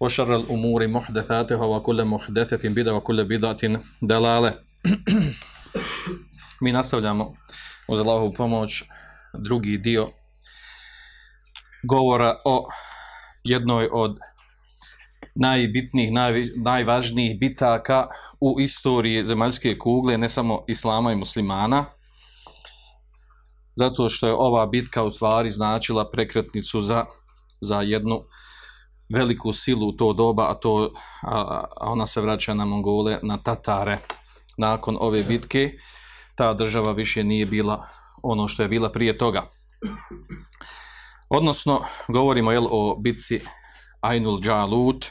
وشر الأمور محدثاتها وكل محدثة بدعة وكل بدعة دلالة Mi nastavljamo uz Allahovu pomoć drugi dio govora o jednoj od najbitnijih, najvi- najvažnijih bitaka u istoriji zemaljske kugle, ne samo islama i muslimana, zato što je ova bitka u stvari značila prekretnicu za, za jednu veliku silu u to doba, a, to, a, a ona se vraća na Mongole, na Tatare. Nakon ove bitke ta država više nije bila ono što je bila prije toga. Odnosno, govorimo jel, o bitci Ainul Džalut.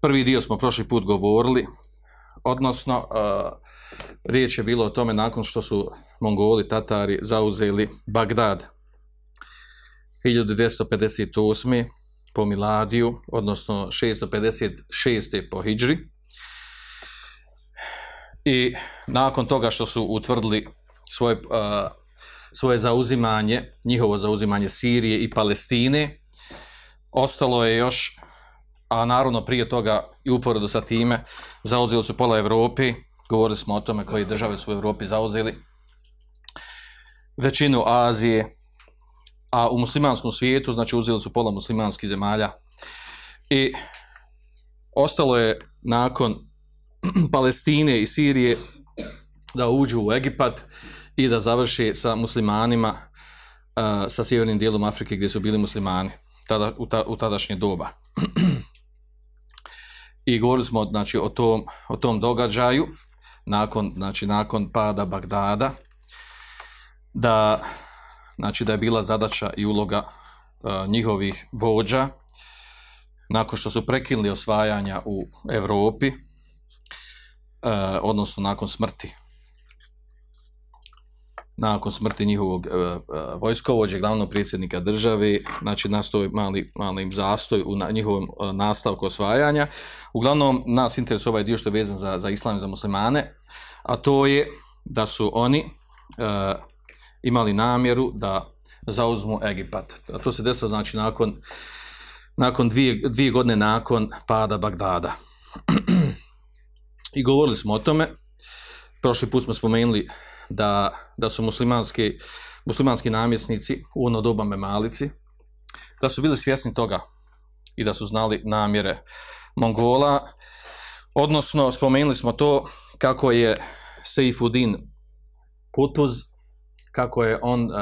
Prvi dio smo prošli put govorili, odnosno, riječ je bilo o tome nakon što su Mongoli, Tatari zauzeli Bagdad 1258. po Miladiju, odnosno 656. po Hidžri. I nakon toga što su utvrdili svoje, uh, svoje zauzimanje, njihovo zauzimanje Sirije i Palestine, ostalo je još, a naravno prije toga i uporedo sa time, zauzeli su pola Europi, govorili smo o tome koje države su u Europi zauzeli, većinu Azije, a u muslimanskom svijetu, znači uzeli su pola muslimanskih zemalja i ostalo je nakon Palestine i Sirije da uđu u Egipat i da završi sa muslimanima sa sjevernim dijelom Afrike gdje su bili muslimani tada, u, ta, u tadašnje doba. I govorili smo znači, o, tom, o tom događaju nakon, znači, nakon pada Bagdada da, znači, da je bila zadaća i uloga uh, njihovih vođa nakon što su prekinuli osvajanja u Europi, uh, odnosno nakon smrti nakon smrti njihovog uh, vojskovođe, glavnog predsjednika države, znači nastoj mali, mali zastoj u njihovom nastavku osvajanja. Uglavnom, nas interesuje ovaj dio što je vezan za, za islam i za muslimane, a to je da su oni imali namjeru da zauzmu Egipat. A to se desilo, znači, nakon, nakon dvije, dvije godine nakon pada Bagdada. I govorili smo o tome, prošli put smo spomenuli da, da su muslimanski, muslimanski namjesnici u ono doba memalici, da su bili svjesni toga i da su znali namjere Mongola, odnosno spomenuli smo to kako je Seifuddin Kutuz, kako je on uh,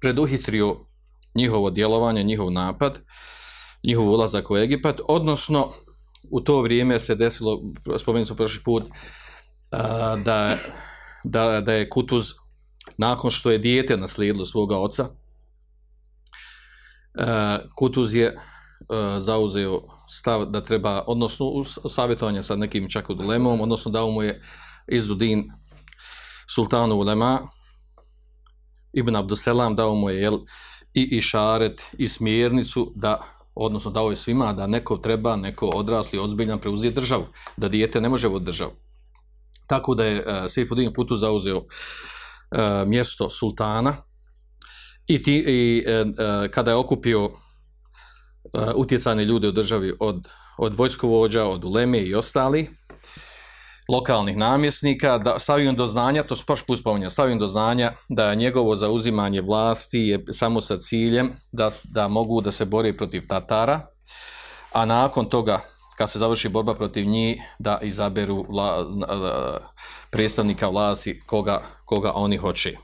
preduhitrio njihovo djelovanje, njihov napad, njihov ulazak u Egipat, odnosno u to vrijeme se desilo, spomenuli smo prošli put, uh, da da, da je Kutuz nakon što je dijete naslijedilo svoga oca Kutuz je zauzeo stav da treba, odnosno savjetovanje sa nekim čak ulemom, odnosno dao mu je Izudin sultanu ulema Ibn Abduselam dao mu je jel, i išaret i smjernicu da odnosno dao je svima da neko treba, neko odrasli, ozbiljan preuzije državu, da dijete ne može voditi državu. Tako da je uh, Seifuddin Putu zauzeo uh, mjesto sultana i, ti, i uh, kada je okupio uh, utjecane ljude u državi od, od vojskovođa, od uleme i ostali lokalnih namjesnika, da stavio do znanja, to prošli put spominja, stavio do znanja da njegovo zauzimanje vlasti je samo sa ciljem da, da mogu da se bori protiv Tatara, a nakon toga kad se završi borba protiv njih, da izaberu vla, predstavnika vlasti koga, koga oni hoće.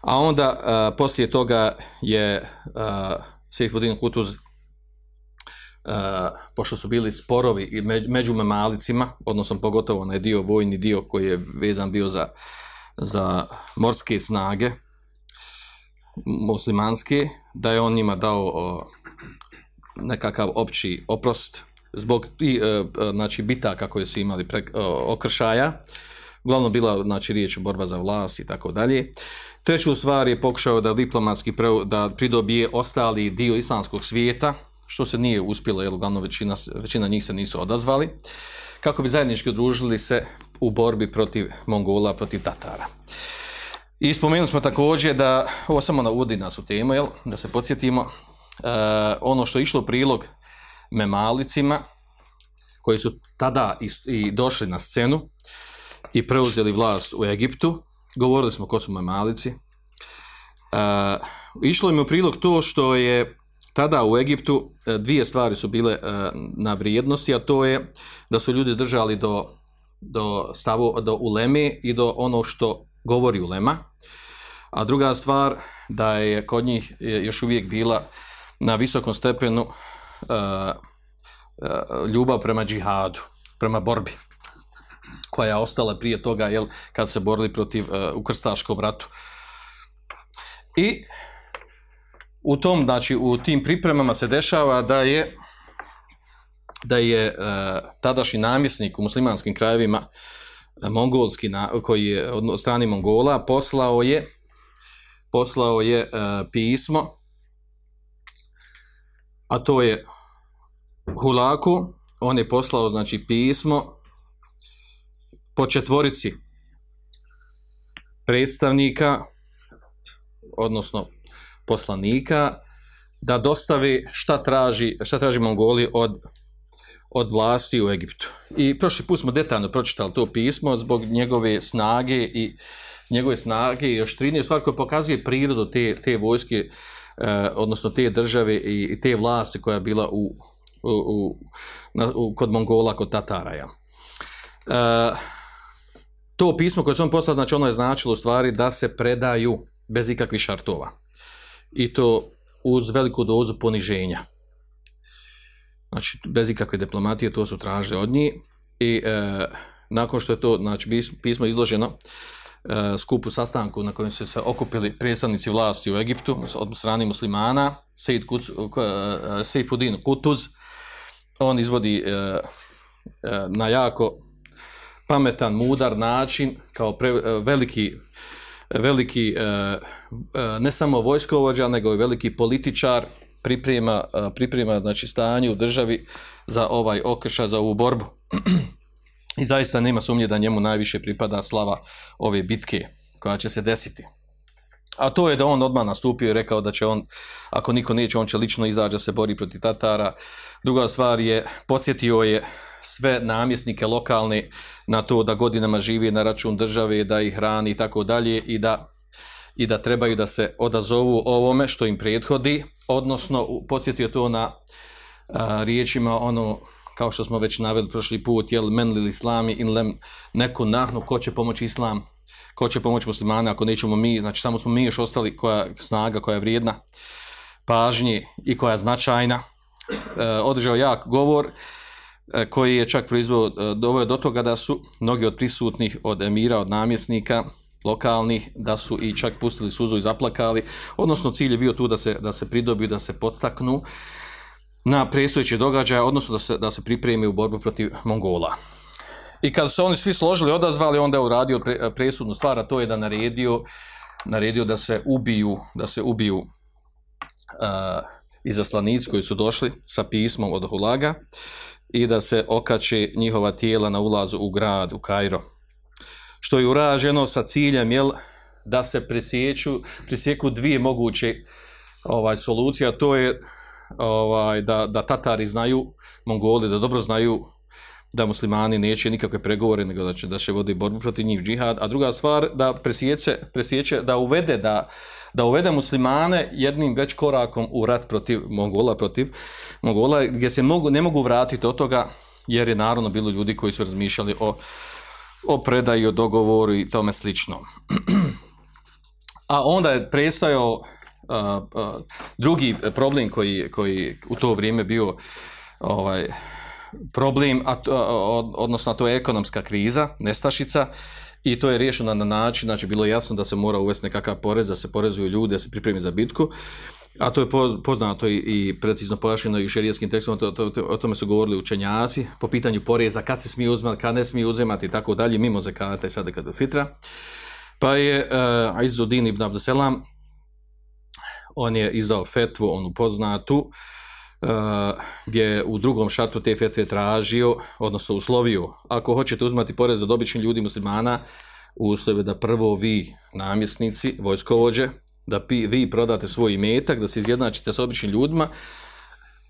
A onda, a, poslije toga je Sejfudin Kutuz pošto su bili sporovi među memalicima, odnosno pogotovo onaj dio, vojni dio koji je vezan bio za, za morske snage muslimanske, da je on njima dao nekakav opći oprost zbog i, uh, znači, bitaka koje su imali pre, okršaja. Uglavnom bila znači, riječ borba za vlast i tako dalje. Treću stvar je pokušao da diplomatski pre, da pridobije ostali dio islamskog svijeta, što se nije uspjelo, jer uglavnom većina, većina njih se nisu odazvali, kako bi zajednički udružili se u borbi protiv Mongola, protiv Tatara. I spomenuli smo također da, ovo samo navodi nas u temu, jel, da se podsjetimo, uh, ono što je išlo u prilog memalicima, koji su tada i, i došli na scenu i preuzeli vlast u Egiptu, govorili smo ko su memalici, uh, išlo im u prilog to što je tada u Egiptu e, dvije stvari su bile e, na vrijednosti, a to je da su ljudi držali do, do stavu, do uleme i do ono što govori ulema. A druga stvar, da je kod njih još uvijek bila na visokom stepenu uh, ljubav prema džihadu, prema borbi, koja je ostala prije toga, jel, kad se borili protiv u krstaškom ratu. I u tom, znači, u tim pripremama se dešava da je da je uh, tadašnji namjesnik u muslimanskim krajevima uh, mongolski na, koji je od strani Mongola poslao je poslao je uh, pismo a to je Hulaku. On je poslao znači pismo po četvorici predstavnika odnosno poslanika da dostavi šta traži, šta traži Mongoli od, od vlasti u Egiptu. I prošli put smo detaljno pročitali to pismo zbog njegove snage i njegove snage i oštrine, stvar koja pokazuje prirodu te, te vojske, eh, odnosno te države i, i te vlasti koja je bila u, u, u, na, u, kod Mongola, kod Tatara. Ja. Eh, to pismo koje su on poslali, znači ono je značilo u stvari da se predaju bez ikakvih šartova i to uz veliku dozu poniženja. Znači, bez ikakve diplomatije to su tražili od njih i e, nakon što je to znači, pismo izloženo e, skupu sastanku na kojem su se okupili predstavnici vlasti u Egiptu od strane muslimana, Sejid Kuc, e, Kutuz, on izvodi e, e, na jako pametan, mudar način, kao pre, e, veliki veliki e, e, ne samo vojskovođa, nego i veliki političar priprema, e, priprema znači, stanje u državi za ovaj okrša, za ovu borbu. I zaista nema sumnje da njemu najviše pripada slava ove bitke koja će se desiti. A to je da on odmah nastupio i rekao da će on, ako niko neće, on će lično izađa se bori protiv Tatara. Druga stvar je, podsjetio je sve namjesnike lokalne na to da godinama živi na račun države, da ih hrani i tako dalje i da i da trebaju da se odazovu ovome što im prethodi, odnosno podsjetio to na a, riječima ono kao što smo već naveli prošli put, jel men li islami in lem neku nahnu, ko će pomoći islam, ko će pomoći muslimane, ako nećemo mi, znači samo smo mi još ostali koja snaga, koja je vrijedna pažnje i koja je značajna. E, održao jak govor, koji je čak proizvod e, doveo do toga da su mnogi od prisutnih od emira, od namjesnika lokalnih, da su i čak pustili suzu i zaplakali, odnosno cilj je bio tu da se, da se pridobiju, da se podstaknu na prestojeće događaje, odnosno da se, da se pripremi u borbu protiv Mongola. I kad su oni svi složili, odazvali, onda je uradio pre, presudnu stvar, a to je da naredio, naredio da se ubiju, da se ubiju uh, izaslanici koji su došli sa pismom od Hulaga, i da se okače njihova tijela na ulazu u grad, u Kairo. Što je uraženo sa ciljem, jel, da se presjeću, presjeku dvije moguće ovaj, solucije, a to je ovaj, da, da Tatari znaju, Mongoli, da dobro znaju da muslimani neće nikakve pregovore, nego da će, da će vodi borbu protiv njih džihad, a druga stvar da presjeće, presjeće da uvede da, da uvede muslimane jednim već korakom u rat protiv Mongola, protiv Mongola, gdje se mogu, ne mogu vratiti od toga, jer je naravno bilo ljudi koji su razmišljali o, o predaji, o dogovoru i tome slično. A onda je prestajao a, a, drugi problem koji, koji u to vrijeme bio ovaj, problem, a, to- a, odnosno to je ekonomska kriza, nestašica, i to je riješeno na način, znači bilo je jasno da se mora uvesti nekakav porez, da se porezuju ljudi, da se pripremi za bitku, a to je poz- poznato i, precizno pojašnjeno i šerijskim tekstima, to, to, to- o tome su govorili učenjaci, po pitanju poreza, kad se smije uzimati, kad ne smije uzimati i tako dalje, mimo zekata i sada kada fitra. Pa je uh, Izzuddin ibn Abdeselam, on je izdao fetvu, onu poznatu, gdje je u drugom šartu te fetve tražio, odnosno uslovio, ako hoćete uzmati porez od običnih ljudi muslimana, uslov je da prvo vi, namjesnici, vojskovođe, da vi prodate svoj imetak, da se izjednačite sa običnim ljudima,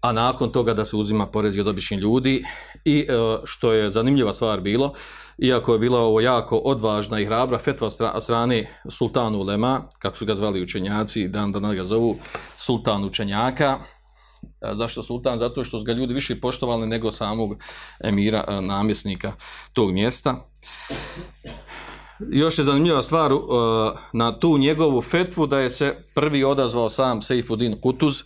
a nakon toga da se uzima porez od običnih ljudi. I e, što je zanimljiva stvar bilo, iako je bila ovo jako odvažna i hrabra fetva od stra- od strane sultanu Lema, kako su ga zvali učenjaci, dan danas ga zovu sultan učenjaka, zašto sultan? Zato što su ga ljudi više poštovali nego samog emira, e, namjesnika tog mjesta. Još je zanimljiva stvar uh, na tu njegovu fetvu da je se prvi odazvao sam Seifuddin Kutuz,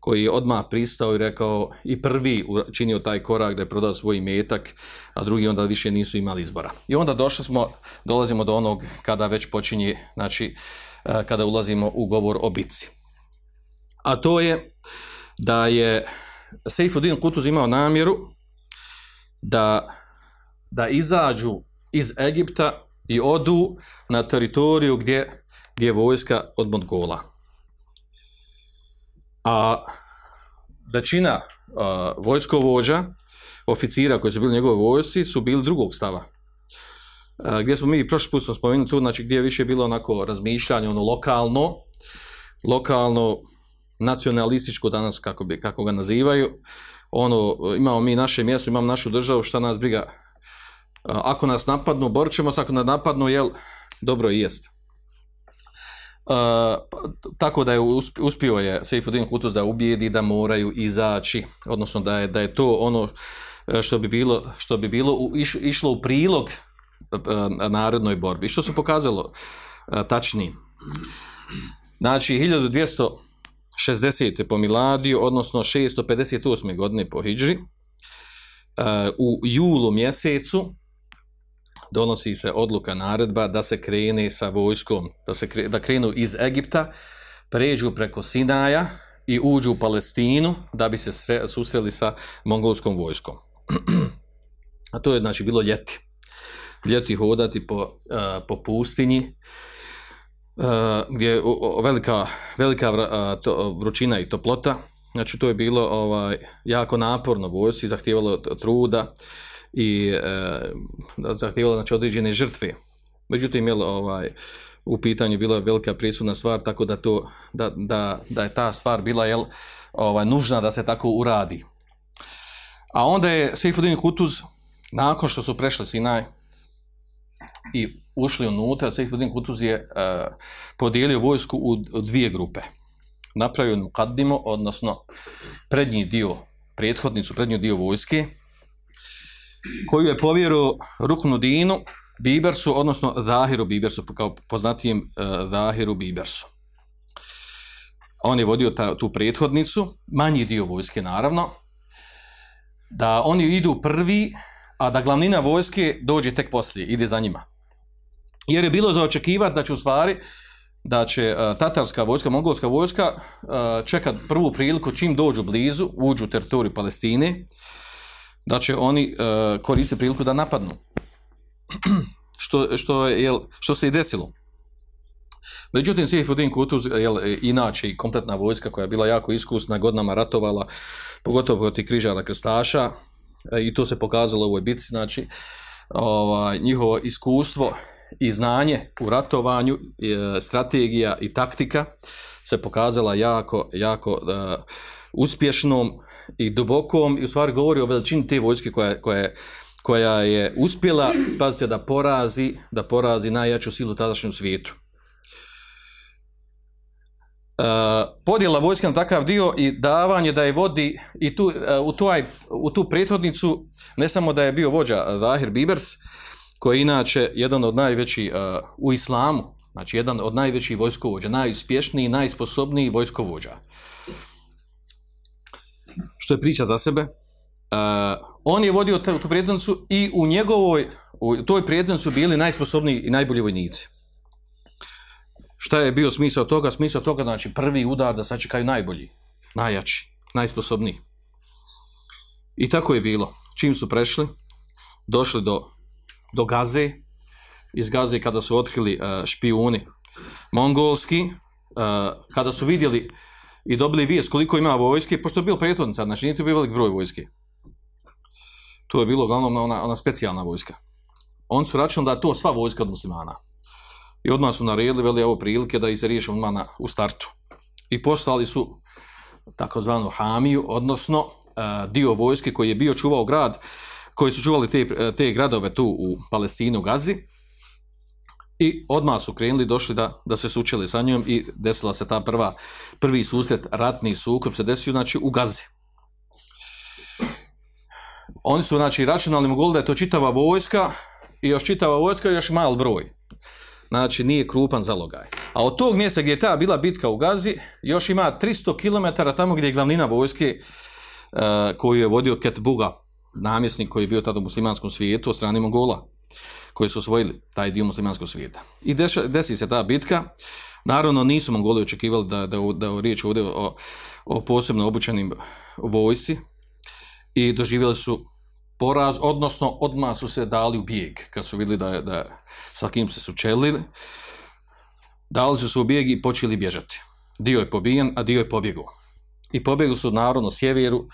koji je odmah pristao i rekao i prvi činio taj korak da je prodao svoj metak, a drugi onda više nisu imali izbora. I onda došli smo, dolazimo do onog kada već počinje, znači kada ulazimo u govor o bitci. A to je da je Seifuddin Kutuz imao namjeru da, da izađu iz Egipta i odu na teritoriju gdje, gdje je vojska od Mongola. A većina a, vojskovođa, oficira koji su bili u njegovoj vojsci, su bili drugog stava. A, gdje smo mi, prošli put smo spomenuli tu, znači gdje je više bilo onako razmišljanje, ono lokalno, lokalno, nacionalističko danas, kako, bi, kako ga nazivaju, ono, imamo mi naše mjesto, imamo našu državu, šta nas briga, ako nas napadnu, borit ćemo se, ako nas napadnu, jel, dobro i jest. Uh, tako da je usp- uspio je Seifuddin Kutuz da ubijedi da moraju izaći, odnosno da je, da je to ono e, što bi bilo, što bi bilo u, iš, išlo u prilog uh, narodnoj borbi. Što se pokazalo uh, tačnije. Znači, 1260. po Miladiju, odnosno 658. godine po Hidži, uh, u julu mjesecu donosi se odluka naredba da se krene sa vojskom, da se kre, da krenu iz Egipta, pređu preko Sinaja i uđu u Palestinu da bi se sre, susreli sa mongolskom vojskom. A to je znači bilo ljeti. Ljeti hodati po, uh, po pustinji gdje je o, o, velika, velika vrućina i toplota. Znači to je bilo ovaj jako naporno vojsci, zahtijevalo truda i e, zahtijevalo znači određene žrtve. Međutim, jel, ovaj, u pitanju bila velika presudna stvar, tako da, to, da, da, da je ta stvar bila jel, ovaj, nužna da se tako uradi. A onda je Seifuddin Kutuz, nakon što su prešli Sinaj i ušli unutra, Seifuddin Kutuz je uh, podijelio vojsku u, dvije grupe. Napravio Mukaddimu, odnosno prednji dio, prethodnicu, prednji dio vojske, koju je povjerio Ruknudinu Bibersu, odnosno Zahiru Bibersu, kao poznatijem uh, Zahiru Bibersu. On je vodio ta, tu prethodnicu, manji dio vojske naravno, da oni idu prvi, a da glavnina vojske dođe tek poslije, ide za njima. Jer je bilo za očekivati da će u stvari, da će uh, tatarska vojska, mongolska vojska uh, čekat prvu priliku čim dođu blizu, uđu u teritoriju Palestine, da će oni uh, koristiti priliku da napadnu. što, što, je, jel, što se i desilo. Međutim, Sejfuddin Kutuz, jel, inače i kompletna vojska koja je bila jako iskusna, godinama ratovala, pogotovo protiv križara krstaša, e, i to se pokazalo u ovoj bitci, znači, ovaj, njihovo iskustvo i znanje u ratovanju, e, strategija i taktika se pokazala jako, jako uh, uspješnom i dubokom i u stvari govori o veličini te vojske koja, koja, je- koja je uspjela, pazite, da porazi, da porazi najjaču silu tadašnju svijetu. Uh, podjela vojske na takav dio i davanje da je vodi i tu, uh, u, taj, u tu prethodnicu ne samo da je bio vođa Zahir Bibers, koji je inače jedan od najvećih uh, u islamu, znači jedan od najvećih vojskovođa, najuspješniji, najsposobniji vojskovođa. Što je priča za sebe. Uh, on je vodio tu, tu prethodnicu i u njegovoj, u toj prethodnici su bili najsposobniji i najbolji vojnici. Šta je bio smisao toga? Smisao toga znači prvi udar da sačekaju najbolji, najjači, najsposobniji. I tako je bilo. Čim su prešli, došli do, do Gaze, iz Gaze kada su otkrili uh, špijuni mongolski, uh, kada su vidjeli i dobili vijest koliko ima vojske, pošto je bilo prethodnica, znači nije to bio velik broj vojske. To je bilo uglavnom ona, ona specijalna vojska. Oni su računali da je to sva vojska od muslimana. I odmah su naredili, veli, evo prilike da ih se riješe odmah na, u startu. I poslali su takozvanu Hamiju, odnosno uh, dio vojske koji je bio čuvao grad, koji su čuvali te, te gradove tu u Palestinu, Gazi, i odmah su krenuli, došli da, da se sučeli sa njom i desila se ta prva, prvi susret, ratni sukob se desio, znači, u Gazi. Oni su, znači, računalni mogli da je to čitava vojska i još čitava vojska još mal broj. Znači, nije krupan zalogaj. A od tog mjesta gdje je ta bila bitka u Gazi, još ima 300 km tamo gdje je glavnina vojske uh, koju je vodio Ketbuga, namjesnik koji je bio tada u muslimanskom svijetu od strane Mongola, koji su osvojili taj dio muslimanskog svijeta. I deša, desi se ta bitka. Naravno, nisu Mongoli očekivali da, da, da, da riječ ovdje o, o posebno obučenim vojsi i doživjeli su poraz, odnosno odmah su se dali u bijeg, kad su vidjeli da, da sa kim se sučelili, dali su se u bijeg i počeli bježati. Dio je pobijen, a dio je pobjegao. I pobjegli su naravno sjeveru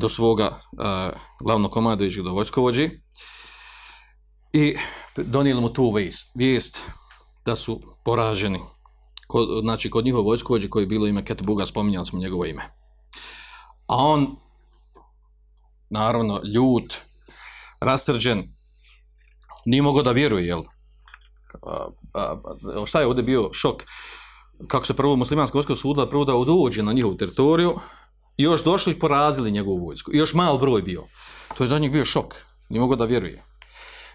do svoga uh, glavnog komandovićeg do vojskovođi i donijeli mu tu vijest, vijest da su poraženi. Kod, znači, kod njihove vojskovođe koje je bilo ime Ketbuga, spominjali smo njegovo ime. A on naravno, ljut, rasrđen, nije mogao da vjeruje, jel? A, a, a, šta je ovdje bio šok? Kako se prvo muslimansko vojsko sudila, prvo da na njihovu teritoriju još došli i porazili njegovu vojsku. I još mal broj bio. To je za njih bio šok. Nije mogao da vjeruje.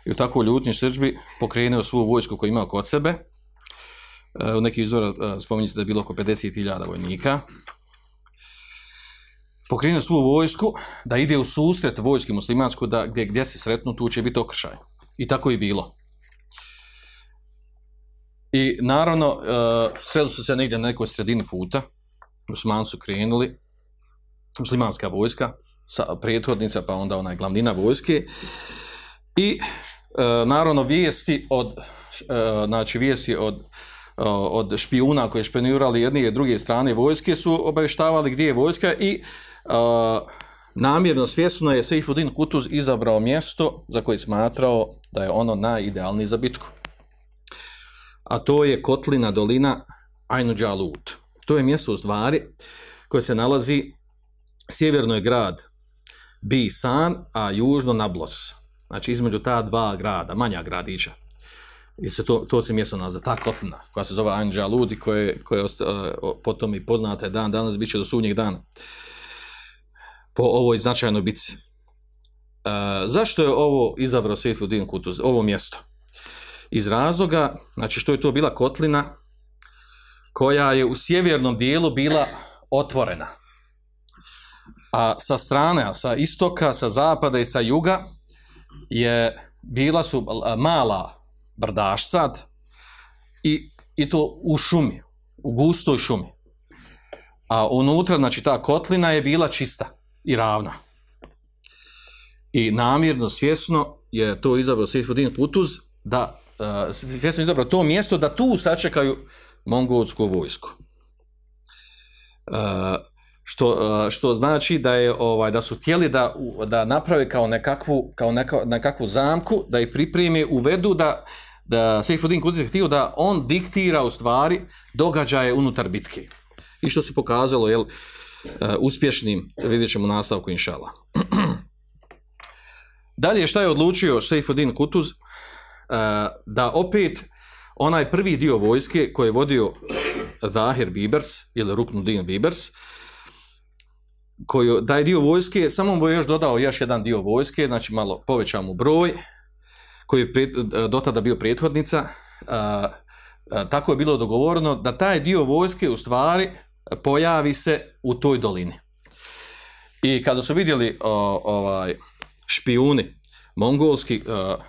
I u takvoj ljutnji srđbi pokrenuo svu vojsku koju imao kod sebe. U nekih izvora spominje se da je bilo oko 50.000 vojnika pokrenuo svu vojsku da ide u susret vojski muslimansku da gdje, gdje se sretnu tu će biti okršaj. I tako je bilo. I naravno, uh, sreli su se negdje na nekoj sredini puta, muslimani su krenuli, muslimanska vojska, sa prethodnica, pa onda onaj glavnina vojske, i uh, naravno vijesti od, uh, znači vijesti od od špijuna koji špionirali jedne i druge strane vojske su obavještavali gdje je vojska i uh, namjerno svjesno je Seifuddin Kutuz izabrao mjesto za koje smatrao da je ono najidealniji za bitku. A to je Kotlina dolina Ainu Džalut. To je mjesto u stvari koje se nalazi sjeverno je grad Bisan, a južno Nablos. Znači između ta dva grada, manja gradića i se to, to se mjesto nalazi, ta kotlina, koja se zove Anđa Ludi, koje, koje potom i poznate dan, danas bit će do sunnjeg dana, po ovoj značajnoj bici. Uh, zašto je ovo izabrao Seifuddin Kutuz, ovo mjesto? Iz razloga, znači što je to bila kotlina, koja je u sjevernom dijelu bila otvorena. A sa strane, sa istoka, sa zapada i sa juga, je bila su mala brdašcad i, i to u šumi, u gustoj šumi. A unutra, znači ta kotlina je bila čista i ravna. I namjerno, svjesno je to izabrao Sifudin Putuz da, uh, svjesno izabrao to mjesto da tu sačekaju mongolsku vojsku. Uh, što, uh, što znači da je ovaj da su htjeli da da naprave kao nekakvu kao neka, nekakvu zamku da ih pripremi uvedu da da Seifuddin Kudus je htio da on diktira u stvari događaje unutar bitke. I što se pokazalo, jel, uspješnim, vidjet ćemo nastavku inšala. Dalje šta je odlučio Seifuddin Kutuz? E, da opet onaj prvi dio vojske koji je vodio Zahir Bibers ili Ruknudin Bibers, taj dio vojske, samo mu je još dodao još jedan dio vojske, znači malo povećao mu broj, koji je pred, do tada bio prethodnica, a, a, tako je bilo dogovoreno da taj dio vojske u stvari pojavi se u toj dolini. I kada su vidjeli o, ovaj, špijuni mongolski uh,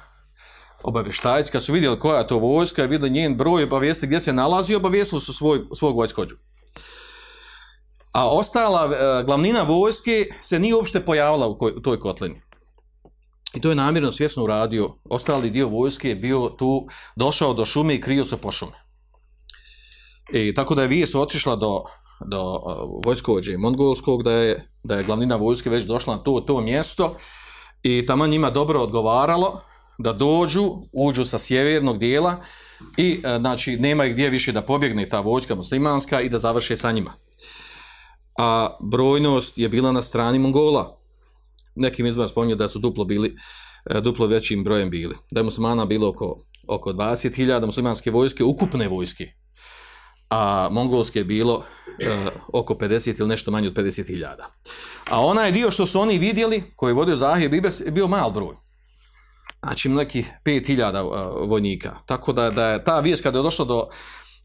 obavještajci, kad su vidjeli koja je to vojska, vidjeli njen broj, obavijesti gdje se nalazi, obavijestili su svoj, svog vojskođu. A ostala uh, glavnina vojske se nije uopšte pojavila u, toj kotlini. I to je namjerno svjesno uradio. Ostali dio vojske je bio tu, došao do šume i krio se po šume. I tako da je vijest otišla do, do uh, vojskovođe mongolskog, da je, da je glavnina vojske već došla na to, to mjesto, i tamo njima dobro odgovaralo da dođu, uđu sa sjevernog dijela i e, znači nema gdje više da pobjegne ta vojska muslimanska i da završe sa njima. A brojnost je bila na strani Mongola. Nekim izvorima spominju da su duplo bili e, duplo većim brojem bili. Da je muslimana bilo oko, oko 20.000 muslimanske vojske, ukupne vojske, a mongolske je bilo e, oko 50 ili nešto manje od 50.000. A onaj dio što su oni vidjeli, koji je vodio Zahir Bibers, je bio mal broj. Znači, neki 5.000 uh, vojnika. Tako da, da je ta vijest kada je došla do,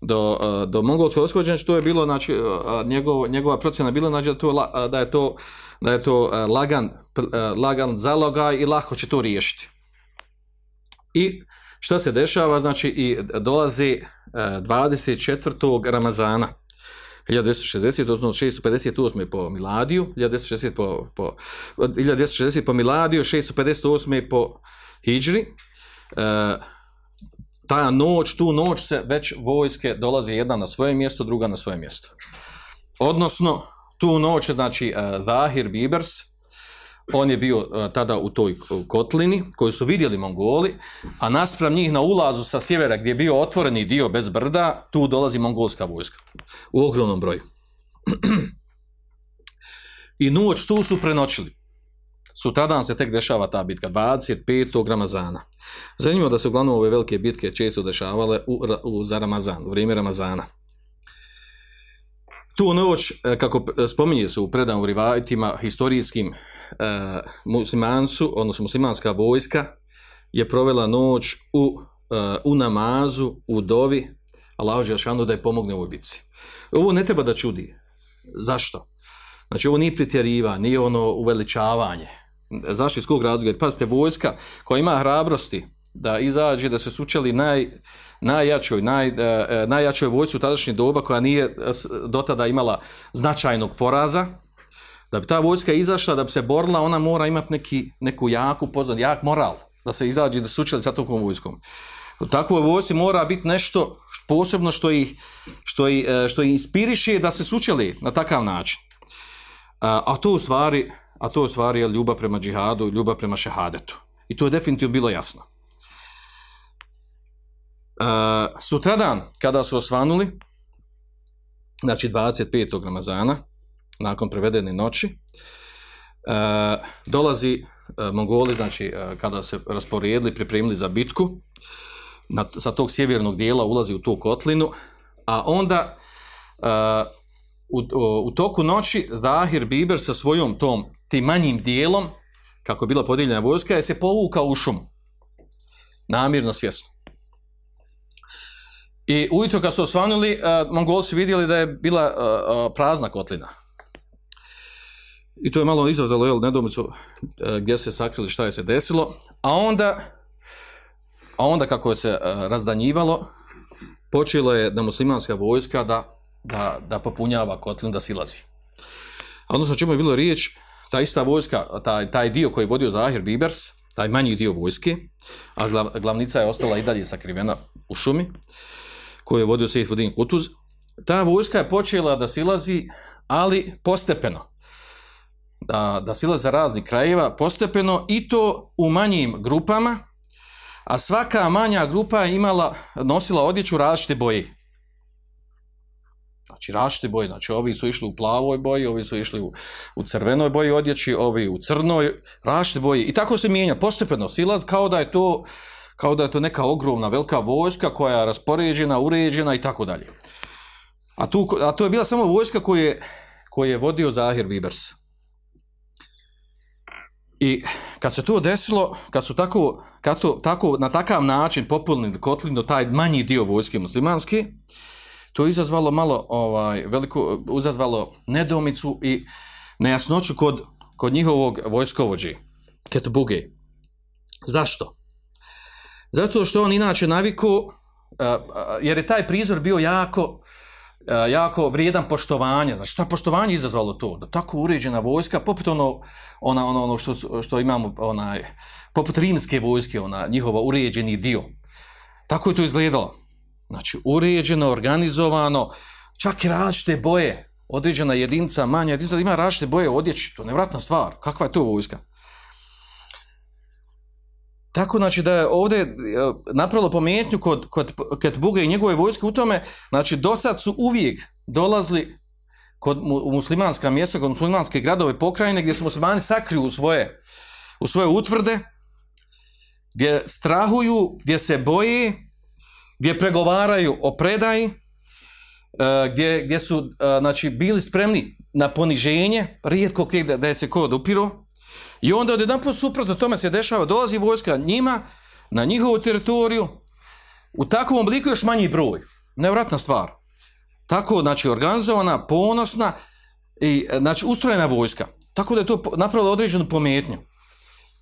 do, uh, do mongolskog osvođenja, znači, to je bilo, znači, uh, njegov, njegova procjena bila, znači, da, to, uh, da je to, da je to uh, lagan, uh, lagan zalogaj i lako će to riješiti. I što se dešava, znači, i dolazi uh, 24. Ramazana, 1260, odnosno 658. po Miladiju, 1260 po, po, 1260 po Miladiju, 658. po Hidžri. E, ta noć, tu noć se već vojske dolazi jedna na svoje mjesto, druga na svoje mjesto. Odnosno, tu noć, znači, e, Zahir Bibers, on je bio uh, tada u toj kotlini koju su vidjeli Mongoli, a naspram njih na ulazu sa sjevera gdje je bio otvoreni dio bez brda, tu dolazi mongolska vojska u ogromnom broju. I noć tu su prenoćili. Sutradan se tek dešava ta bitka, 25. Ramazana. Zanimljivo da se uglavnom ove velike bitke često dešavale u, u, za Ramazan, u vrijeme Ramazana. Tu noć, e, kako spominje se u predanom rivajtima, historijskim uh, muslimancu, odnosno muslimanska vojska, je provela noć u, u namazu, u dovi, Allah Žešanu da je pomogne u bitci. Ovo ne treba da čudi. Zašto? Znači, ovo nije pritjeriva, nije ono uveličavanje. Zašto iz kog razloga? Pazite, vojska koja ima hrabrosti da izađe, da se sučeli naj, najjačoj, naj, uh, najjačoj vojci u tadašnje doba koja nije dotada imala značajnog poraza, da bi ta vojska izašla, da bi se borila, ona mora imati neki, neku jaku pozor, jak moral, da se izađe da se sučeli sa tokom vojskom. U takvoj vojci mora biti nešto posebno što ih, što ih, što ih inspiriše da se sučeli na takav način. A, a to u stvari, a to u stvari je ljubav prema džihadu, ljubav prema šehadetu. I to je definitivno bilo jasno. Uh, sutradan, kada su osvanuli, znači 25. Ramazana, nakon prevedene noći, uh, dolazi uh, Mongoli, znači uh, kada se rasporedili, pripremili za bitku, na, sa tog sjevernog dijela ulazi u tu kotlinu, a onda uh, u, u toku noći Zahir Biber sa svojom tom, tim manjim dijelom, kako je bila podijeljena vojska, je se povukao u šum. Namirno svjesno. I ujutro kad su osvanuli, uh, Mongoli su vidjeli da je bila uh, uh, prazna kotlina. I to je malo izrazalo jel, nedomicu gdje se sakrili, šta je se desilo. A onda, a onda kako je se razdanjivalo, počelo je da muslimanska vojska da, da, da popunjava kotlinu, da silazi. Odnosno čemu je bilo riječ, ta ista vojska, taj, taj dio koji je vodio Zahir Bibers, taj manji dio vojske, a glav, glavnica je ostala i dalje sakrivena u šumi, koju je vodio Sejt Vodin Kutuz, ta vojska je počela da silazi, ali postepeno. Da, da silazi za raznih krajeva, postepeno i to u manjim grupama, a svaka manja grupa je imala, nosila odjeću različite boje. Znači različite boje, znači ovi su išli u plavoj boji, ovi su išli u, u crvenoj boji odjeći, ovi u crnoj, različite boje. I tako se mijenja postepeno silaz kao da je to kao da je to neka ogromna velika vojska koja je raspoređena, uređena i tako dalje. A, tu, a to je bila samo vojska koju je, je vodio Zahir Bibers. I kad se to desilo, kad su tako, kad to, tako na takav način popunili Kotlinu taj manji dio vojske muslimanske, to je izazvalo malo ovaj, veliko, izazvalo nedomicu i nejasnoću kod, kod njihovog vojskovođe, Ketbuge. Zašto? Zato što on inače naviku, jer je taj prizor bio jako, jako vrijedan poštovanja. Znači, šta poštovanje izazvalo to? Da tako uređena vojska, poput ono, ona, ono, ono što, što imamo, onaj, poput rimske vojske, ona, njihova uređeni dio. Tako je to izgledalo. Znači, uređeno, organizovano, čak i različite boje. Određena jedinca, manja jedinca, ima različite boje odjeći. To je nevratna stvar. Kakva je to vojska? Tako znači da je ovdje e, napravilo pometnju kod, kod Ketbuga i njegove vojske u tome, znači do sad su uvijek dolazili kod muslimanska mjesta, kod muslimanske gradove pokrajine gdje su muslimani sakriju u svoje, u svoje utvrde, gdje strahuju, gdje se boje, gdje pregovaraju o predaji, e, gdje, gdje su e, znači, bili spremni na poniženje, rijetko da, da je se kod upiro, i onda odjedanput suprotno tome se dešava, dolazi vojska njima, na njihovu teritoriju, u takvom obliku još manji broj. Nevratna stvar. Tako, znači, organizovana, ponosna i, znači, ustrojena vojska. Tako da je to napravilo određenu pometnju.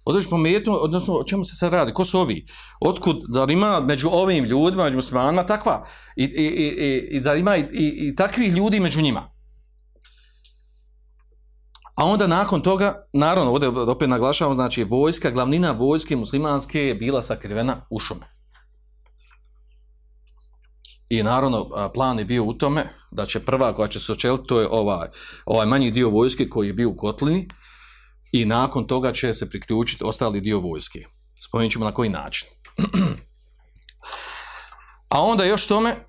Određenu pometnju, odnosno, o čemu se sad radi? Ko su ovi? Otkud, da li ima među ovim ljudima, među muslimanima, takva? I, i, i, i da li ima i, i takvih ljudi među njima? A onda nakon toga, naravno, ovdje opet naglašavamo, znači vojska, glavnina vojske muslimanske je bila sakrivena u šume. I naravno, plan je bio u tome da će prva koja će se očeliti, to je ovaj, ovaj manji dio vojske koji je bio u Kotlini i nakon toga će se priključiti ostali dio vojske. Spomenut ćemo na koji način. A onda još tome,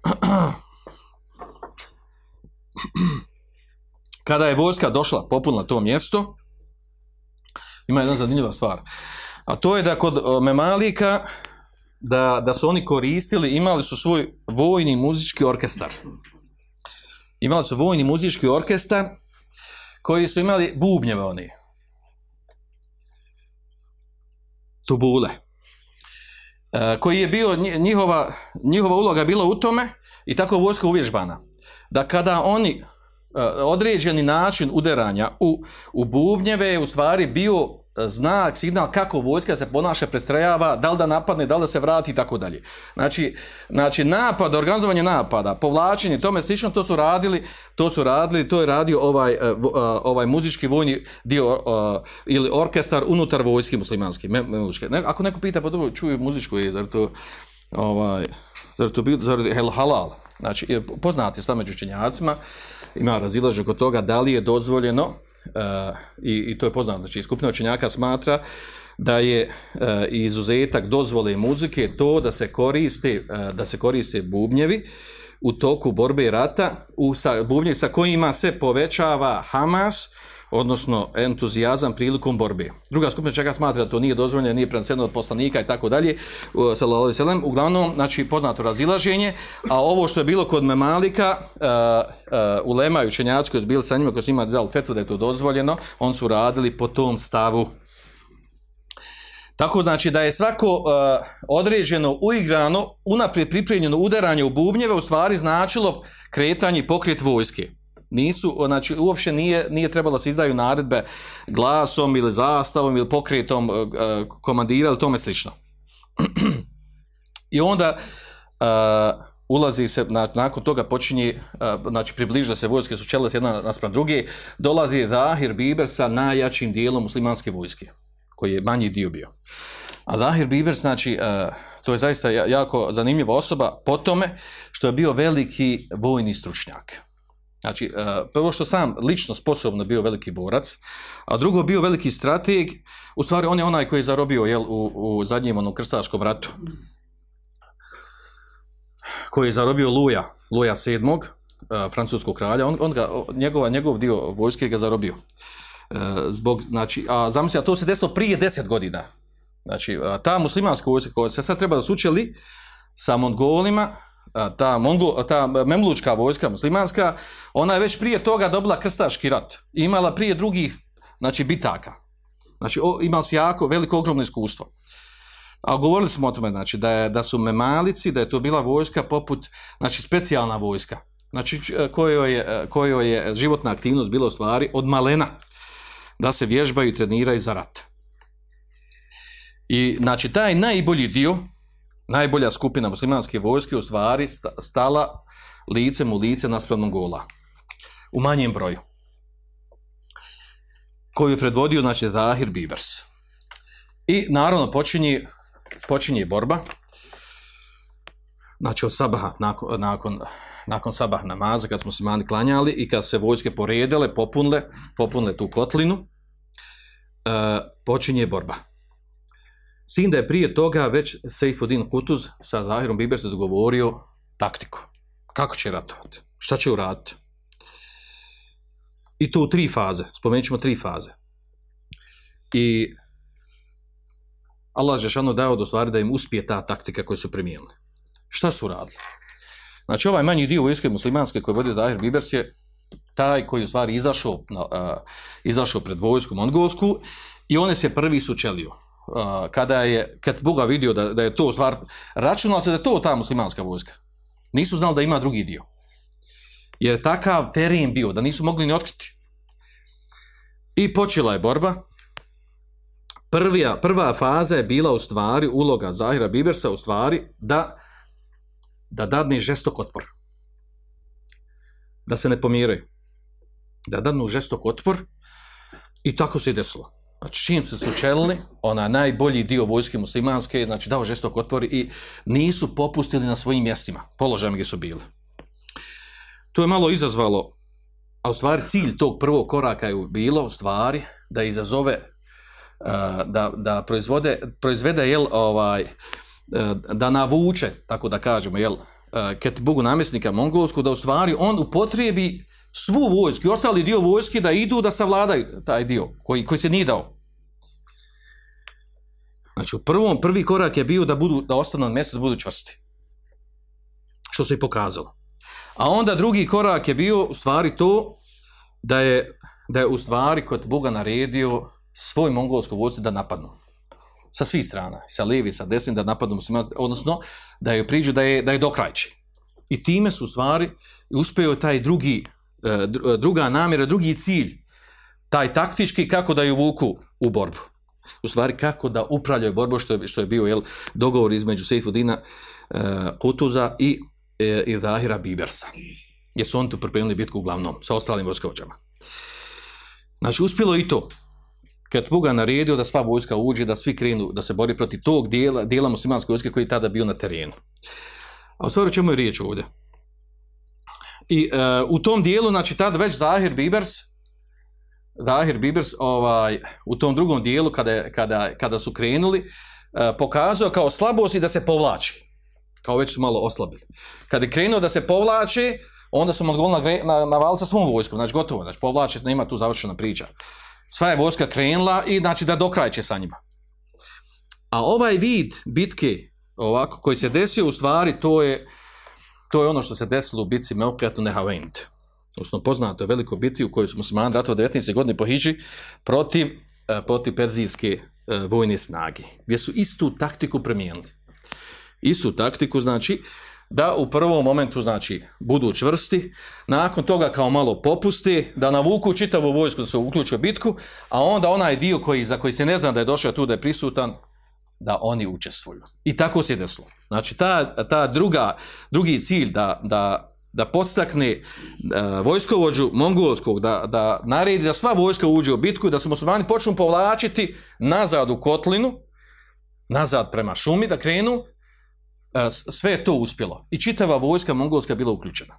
kada je vojska došla, popunila to mjesto, ima jedna zanimljiva stvar. A to je da kod Memalika, da, da su oni koristili, imali su svoj vojni muzički orkestar. Imali su vojni muzički orkestar koji su imali bubnjeve oni. Tubule. E, koji je bio njihova, njihova uloga bila u tome i tako vojska uvježbana. Da kada oni E, određeni način udaranja u, u bubnjeve je u stvari bio znak, signal kako vojska se ponaša, prestrajava, da li da napadne, da li da se vrati i tako dalje. Znači, znači napad, organizovanje napada, povlačenje, tome slično, to su radili, to su radili, to je radio ovaj, e, e, ovaj muzički vojni dio ili orkestar unutar vojske muslimanske. Ako neko pita, pa dobro, čuju muzičku, je, zar to, ovaj, zar to bilo, zar je halal? Znači, poznati sta među učenjacima, ima razilaže kod toga da li je dozvoljeno, i, i, to je poznato, znači skupina učenjaka smatra da je uh, izuzetak dozvole muzike to da se koriste, uh, da se koriste bubnjevi u toku borbe i rata, u sa, bubnjevi sa kojima se povećava Hamas, odnosno entuzijazam prilikom borbe. Druga skupina čega smatra da to nije dozvoljeno, nije preneseno od poslanika i tako dalje, sallallahu uglavnom, znači poznato razilaženje, a ovo što je bilo kod Memalika, uh, uh, ulema i koji sa njima, koji su imali dal fetu da je to dozvoljeno, on su radili po tom stavu. Tako znači da je svako uh, određeno, uigrano, unaprijed pripremljeno udaranje u bubnjeve u stvari značilo kretanje i pokret vojske. Nisu, znači uopće nije, nije trebalo se izdaju naredbe glasom ili zastavom ili pokretom uh, komandira ili tome slično. I onda uh, ulazi se, na, nakon toga počinje, uh, znači približa se vojske, su čele jedna naspram druge, dolazi Zahir Biber sa najjačim dijelom muslimanske vojske, koji je manji dio bio. A Zahir Biber, znači, uh, to je zaista jako zanimljiva osoba po tome što je bio veliki vojni stručnjak. Znači, e, prvo što sam lično sposobno bio veliki borac, a drugo bio veliki strateg, u stvari on je onaj koji je zarobio jel, u, u zadnjem onom krstaškom ratu, koji je zarobio Luja, Luja sedmog, francuskog kralja, on, on ga, njegova, njegov dio vojske ga zarobio. E, zbog, znači, a zamisli, a to se desilo prije deset godina. Znači, ta muslimanska vojska koja se sad treba da sučeli sa Mongolima, ta, Mongo, ta memlučka vojska muslimanska, ona je već prije toga dobila krstaški rat. Imala prije drugih znači, bitaka. Znači, o, imali su jako veliko, ogromno iskustvo. A govorili smo o tome, znači, da, je, da su memalici, da je to bila vojska poput, znači, specijalna vojska. Znači, kojoj je, kojoj je životna aktivnost bila u stvari od malena da se vježbaju i treniraju za rat. I, znači, taj najbolji dio, najbolja skupina muslimanske vojske u stvari stala licem u lice naspram Mongola. U manjem broju. Koju je predvodio, znači, Zahir Bibers. I naravno počinje, počinje borba. Znači od sabaha, nakon, nakon, nakon sabah namaza, kad smo se klanjali i kad se vojske poredele, popunle, popunle tu kotlinu, uh, počinje borba. Sin da je prije toga već Seifuddin Kutuz sa Zahirom Biber se dogovorio taktiku. Kako će ratovati? Šta će uraditi? I to u tri faze. Spomenut ćemo tri faze. I Allah Žešanu dao do stvari da im uspije ta taktika koju su primijenili. Šta su radili? Znači ovaj manji dio vojske muslimanske koji vodi Zahir Bibers je taj koji u stvari izašao, uh, izašao pred vojsku mongolsku i on se prvi sučelio. Uh, kada je, kad Boga vidio da, da je to stvar, računalo se da je to ta muslimanska vojska. Nisu znali da ima drugi dio. Jer takav teren bio, da nisu mogli ni otkriti. I počela je borba. Prvija, prva faza je bila u stvari uloga Zahira Bibersa u stvari da da dadne žestok otpor. Da se ne pomiraju. Da dadnu žestok otpor i tako se i desilo. Znači, čim se sučelili, ona najbolji dio vojske muslimanske, znači dao žestok otpor i nisu popustili na svojim mjestima, položajima gdje su bili. To je malo izazvalo, a u stvari cilj tog prvog koraka je bilo, u stvari, da izazove, da, da proizvode, proizvede, jel, ovaj, da navuče, tako da kažemo, jel, ket Bogu namjesnika mongolsku, da u stvari on upotrijebi svu vojsku i ostali dio vojske da idu da savladaju taj dio koji, koji se nije dao. Znači, u prvom, prvi korak je bio da budu, da ostanu na mjestu, da budu čvrsti. Što se i pokazalo. A onda drugi korak je bio u stvari to da je, da je u stvari kod Boga naredio svoj mongolsko vojstvo da napadnu sa svih strana, sa lijevi, sa desni, da napadnu odnosno da je priđu da je, da je dokrajči. I time su u stvari uspio taj drugi, druga namjera, drugi cilj, taj taktički kako da ju vuku u borbu. U stvari kako da upravljaju borbu, što je, što je bio jel, dogovor između Seifuddina uh, Kutuza i, uh, i Zahira Bibersa. Jer su oni tu pripremili bitku uglavnom sa ostalim vojskovođama. Znači, uspjelo i to kad Boga naredio da sva vojska uđe, da svi krenu, da se bori protiv tog dijela, dijela muslimanske vojske koji je tada bio na terenu. A u stvari čemu je riječ ovdje? I uh, u tom dijelu, znači tada već Zahir Bibers, Zahir Bibers ovaj, u tom drugom dijelu kada, kada, kada su krenuli, uh, pokazao kao slabost i da se povlači. Kao već su malo oslabili. Kada je krenuo da se povlači, onda su Mongol na, na, na sa svom vojskom, znači gotovo, znači povlači, nema tu završena priča sva je vojska krenula i znači da dokrajče sa njima. A ovaj vid bitke, ovako, koji se desio u stvari, to je, to je ono što se desilo u bitci Melkatu Nehavent. Osnovno poznato je veliko biti u kojoj smo se man ratova 19. godine po Hiđi protiv, eh, protiv perzijske eh, vojne snage, gdje su istu taktiku premijenili. Istu taktiku, znači, da u prvom momentu znači budu čvrsti, nakon toga kao malo popusti, da navuku čitavu vojsku da se uključuje bitku, a onda onaj dio koji, za koji se ne zna da je došao tu da je prisutan, da oni učestvuju. I tako se desilo. Znači ta, ta druga, drugi cilj da, da, da podstakne uh, vojskovođu mongolskog, da, da naredi da sva vojska uđe u bitku i da se muslimani počnu povlačiti nazad u kotlinu, nazad prema šumi da krenu, E, sve je to uspjelo. I čitava vojska mongolska bila uključena.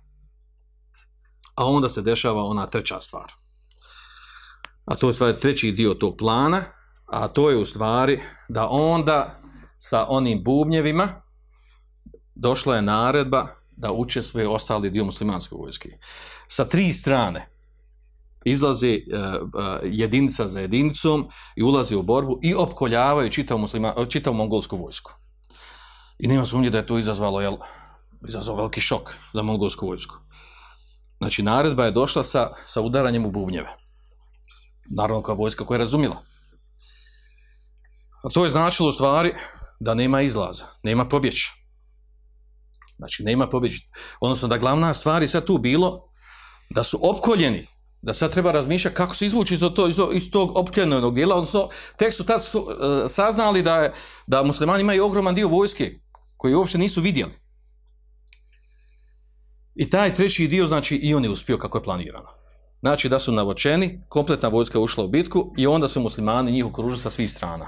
A onda se dešava ona treća stvar. A to je treći dio tog plana, a to je u stvari da onda sa onim bubnjevima došla je naredba da učestvuje ostali dio muslimanske vojske. Sa tri strane izlaze uh, jedinica za jedinicom i ulaze u borbu i opkoljavaju čitavu, muslima, čitavu mongolsku vojsku. I nema sumnje da je to izazvalo, jel, izazvao veliki šok za mongolsku vojsku. Znači, naredba je došla sa, sa udaranjem u bubnjeve. Naravno, kao vojska koja je razumjela. A to je značilo u stvari da nema izlaza, nema pobjeća. Znači, nema pobjeći. Odnosno, da glavna stvar je sad tu bilo da su opkoljeni, da sad treba razmišljati kako se izvući iz, to, iz, iz tog opkoljenog dijela, odnosno, tek su tad su, uh, saznali da, je, da muslimani imaju ogroman dio vojske koji uopće nisu vidjeli. I taj treći dio, znači, i on je uspio kako je planirano. Znači, da su navočeni, kompletna vojska ušla u bitku i onda su muslimani njih okružili sa svih strana.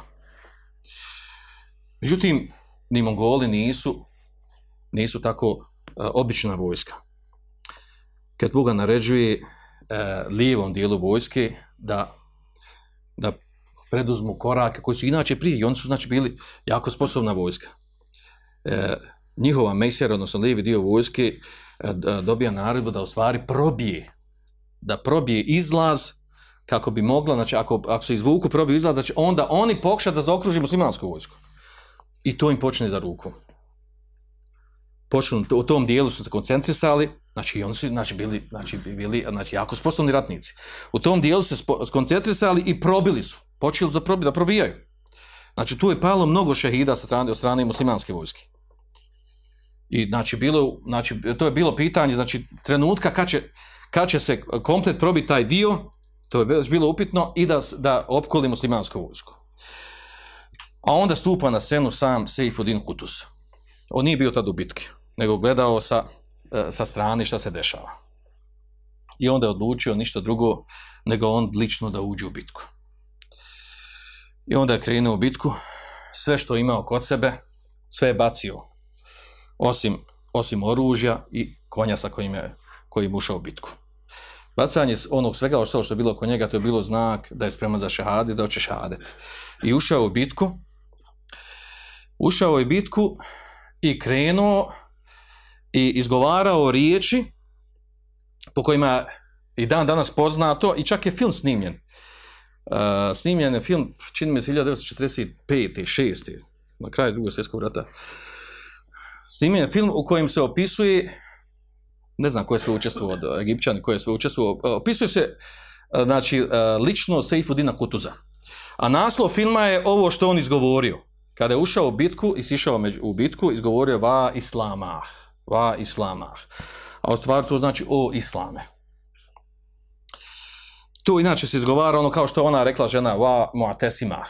Međutim, ni Mongoli nisu, nisu tako uh, obična vojska. Kad Boga naređuje uh, lijevom dijelu vojske da, da preduzmu korake koji su inače prije i oni su znači bili jako sposobna vojska. E, njihova mesjer, odnosno lijevi dio vojske, e, dobija naredbu da u stvari probije, da probije izlaz kako bi mogla, znači ako, ako se izvuku, probiju izlaz, znači onda oni pokuša da zaokruži muslimansku vojsku. I to im počne za ruku. Počnu, u tom dijelu su se koncentrisali, znači oni su znači, bili, znači, bili znači, jako sposobni ratnici. U tom dijelu se skoncentrisali i probili su. Počeli da, probi, da probijaju. Znači tu je palo mnogo šehida sa strane, od strane muslimanske vojske. I znači, bilo, znači to je bilo pitanje, znači trenutka kad će, kad će se komplet probiti taj dio, to je već bilo upitno, i da, da opkoli muslimansku vojsku. A onda stupa na scenu sam Seifuddin Kutus. On nije bio tad u bitki, nego gledao sa, sa strane šta se dešava. I onda je odlučio ništa drugo nego on lično da uđe u bitku. I onda je krenuo u bitku, sve što je imao kod sebe, sve je bacio, osim, osim oružja i konja sa kojim je kojim ušao u bitku. Bacanje onog svega ostalo što je bilo kod njega, to je bilo znak da je spreman za šehade, da hoće šehade. I ušao u bitku, ušao u bitku i krenuo i izgovarao riječi po kojima i dan danas poznato i čak je film snimljen. Uh, snimljen je film, čini mi se 1945. 6. na kraju drugog svjetskog rata. Snimljen je film u kojem se opisuje, ne znam ko je sve učestvovao Egipćani, ko je sve učestvovao, opisuje se znači, lično Seifudina Kutuza. A naslov filma je ovo što on izgovorio. Kada je ušao u bitku i sišao među, u bitku, izgovorio va islamah, va islamah. A u stvari to znači o islame. Tu inače se izgovara ono kao što ona rekla žena va muatesima.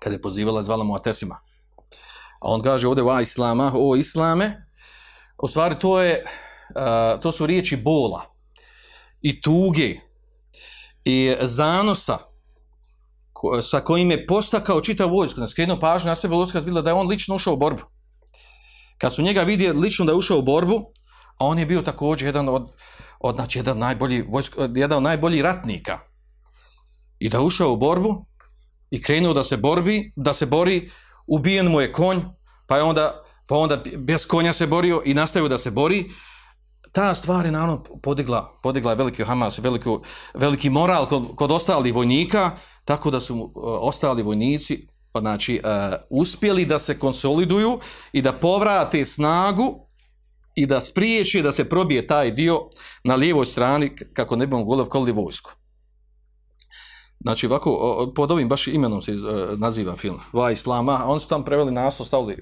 Kada je pozivala, zvala muatesima. A on kaže ovdje va islama, o islame. U stvari to, je, uh, to su riječi bola i tuge i zanosa ko, sa kojim je postakao čitav vojsku. Na skrenuo pažnju na sebe vojska vidjela da je on lično ušao u borbu. Kad su njega vidjeli lično da je ušao u borbu, a on je bio također jedan od od znači jedan najbolji vojsko, jedan od najboljih ratnika. I da ušao u borbu i krenuo da se borbi, da se bori, ubijen mu je konj, pa je onda pa onda bez konja se borio i nastavio da se bori. Ta stvar je naravno podigla, podigla veliki Hamas, veliki, veliki moral kod, kod ostalih vojnika, tako da su uh, ostali vojnici znači, uh, uspjeli da se konsoliduju i da povrate snagu i da spriječi da se probije taj dio na lijevoj strani kako ne bi mogli koliti vojsku. Znači, ovako, pod ovim baš imenom se uh, naziva film, Va Islama, oni su tam preveli naslov, stavili,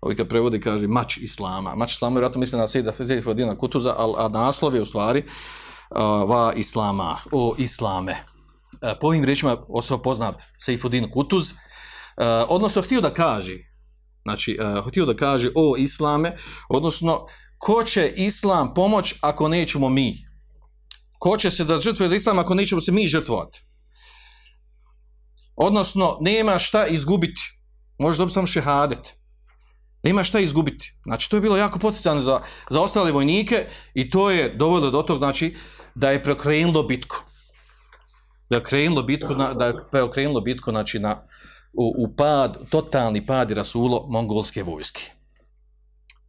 ovi kad prevodi kaže Mač Islama. Mač Islama, vjerojatno misle na Sejda Fezid Fodina Kutuza, a, a naslov je u stvari uh, Va Islama, o Islame. Po ovim riječima osoba poznat Sejfudin Kutuz, odnosno htio da kaže, znači, uh, htio da kaže o Islame, odnosno, ko će islam pomoć ako nećemo mi? Ko će se da žrtvuje za islam ako nećemo se mi žrtvovati? Odnosno, nema šta izgubiti. Možeš dobiti samo šehadet. Nema šta izgubiti. Znači, to je bilo jako poticano za, za ostale vojnike i to je dovoljno do tog, znači, da je preokrenulo bitku. Da je krenulo bitku, da je preokrenulo bitku, znači, na, u, u pad, totalni pad i rasulo mongolske vojske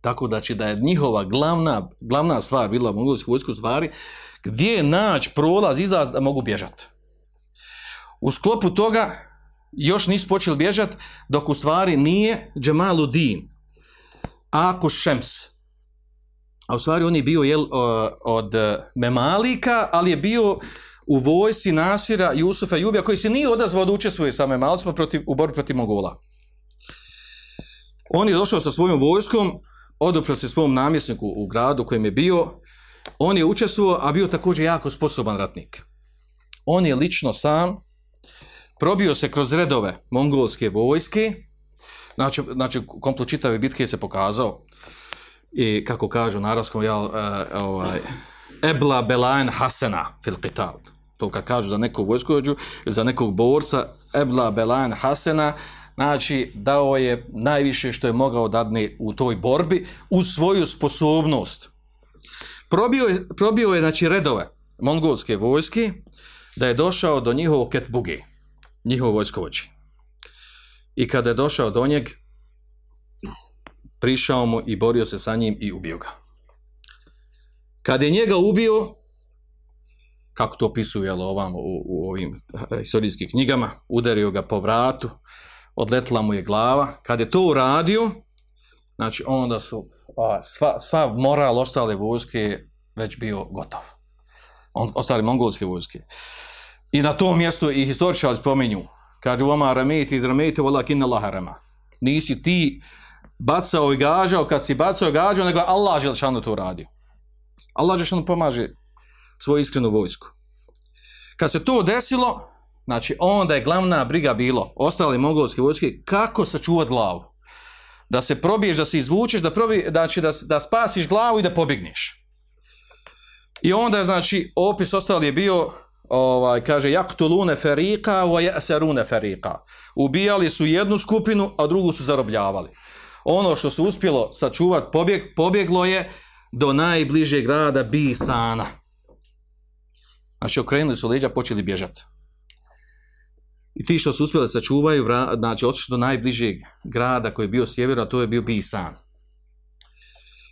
Tako da će da je njihova glavna, glavna stvar bila mongolska vojska u stvari gdje naći prolaz, izlaz da mogu bježati. U sklopu toga još nisu počeli bježati dok u stvari nije Džemaludin, Ako Šems. A u stvari on je bio jel, od Memalika, ali je bio u vojsi Nasira Jusufa Jubija koji se nije odazvao da učestvuje sa Memalcima protiv, u borbi protiv Mongola. On je došao sa svojom vojskom, odupro se svom namjesniku u gradu kojem je bio, on je učestvovao, a bio također jako sposoban ratnik. On je lično sam probio se kroz redove mongolske vojske, znači, znači komplet čitave bitke se pokazao i kako kažu u narodskom, jel, e, ovaj, ebla belajen hasena fil qital. To kad kažu za nekog vojskovođu za nekog borca, ebla belajen hasena, znači dao je najviše što je mogao dadne u toj borbi uz svoju sposobnost. Probio je, probio je znači, redove mongolske vojske da je došao do njihovog ketbuge, njihov vojskovođi. I kada je došao do njeg, prišao mu i borio se sa njim i ubio ga. Kad je njega ubio, kako to opisuju jel, u, u ovim eh, historijskim knjigama, udario ga po vratu, odletila mu je glava. Kad je to uradio, znači onda su a, sva, sva moral ostale vojske već bio gotov. On, ostale mongolske vojske. I na tom mjestu i historičari spominju, kaže Oma rameti, rameti, vola kinna laharama. Nisi ti bacao i gađao kad si bacao i gađao, nego je Allah Želšanu to uradio. Allah Želšanu pomaže svoju iskrenu vojsku. Kad se to desilo, znači onda je glavna briga bilo ostale mongolske vojske kako sačuvati glavu. Da se probiješ, da se izvučeš, da, probi, znači da, da spasiš glavu i da pobjegneš. I onda je, znači, opis ostali je bio, ovaj, kaže, jaktulune ferika, wa jeserune ferika. Ubijali su jednu skupinu, a drugu su zarobljavali. Ono što su uspjelo sačuvati pobjeg, pobjeglo je do najbližeg grada Bisana. Znači, okrenuli su leđa, počeli bježati. I ti što su uspjeli sačuvaju, znači, otišli do najbližeg grada koji je bio sjever, a to je bio Bisan.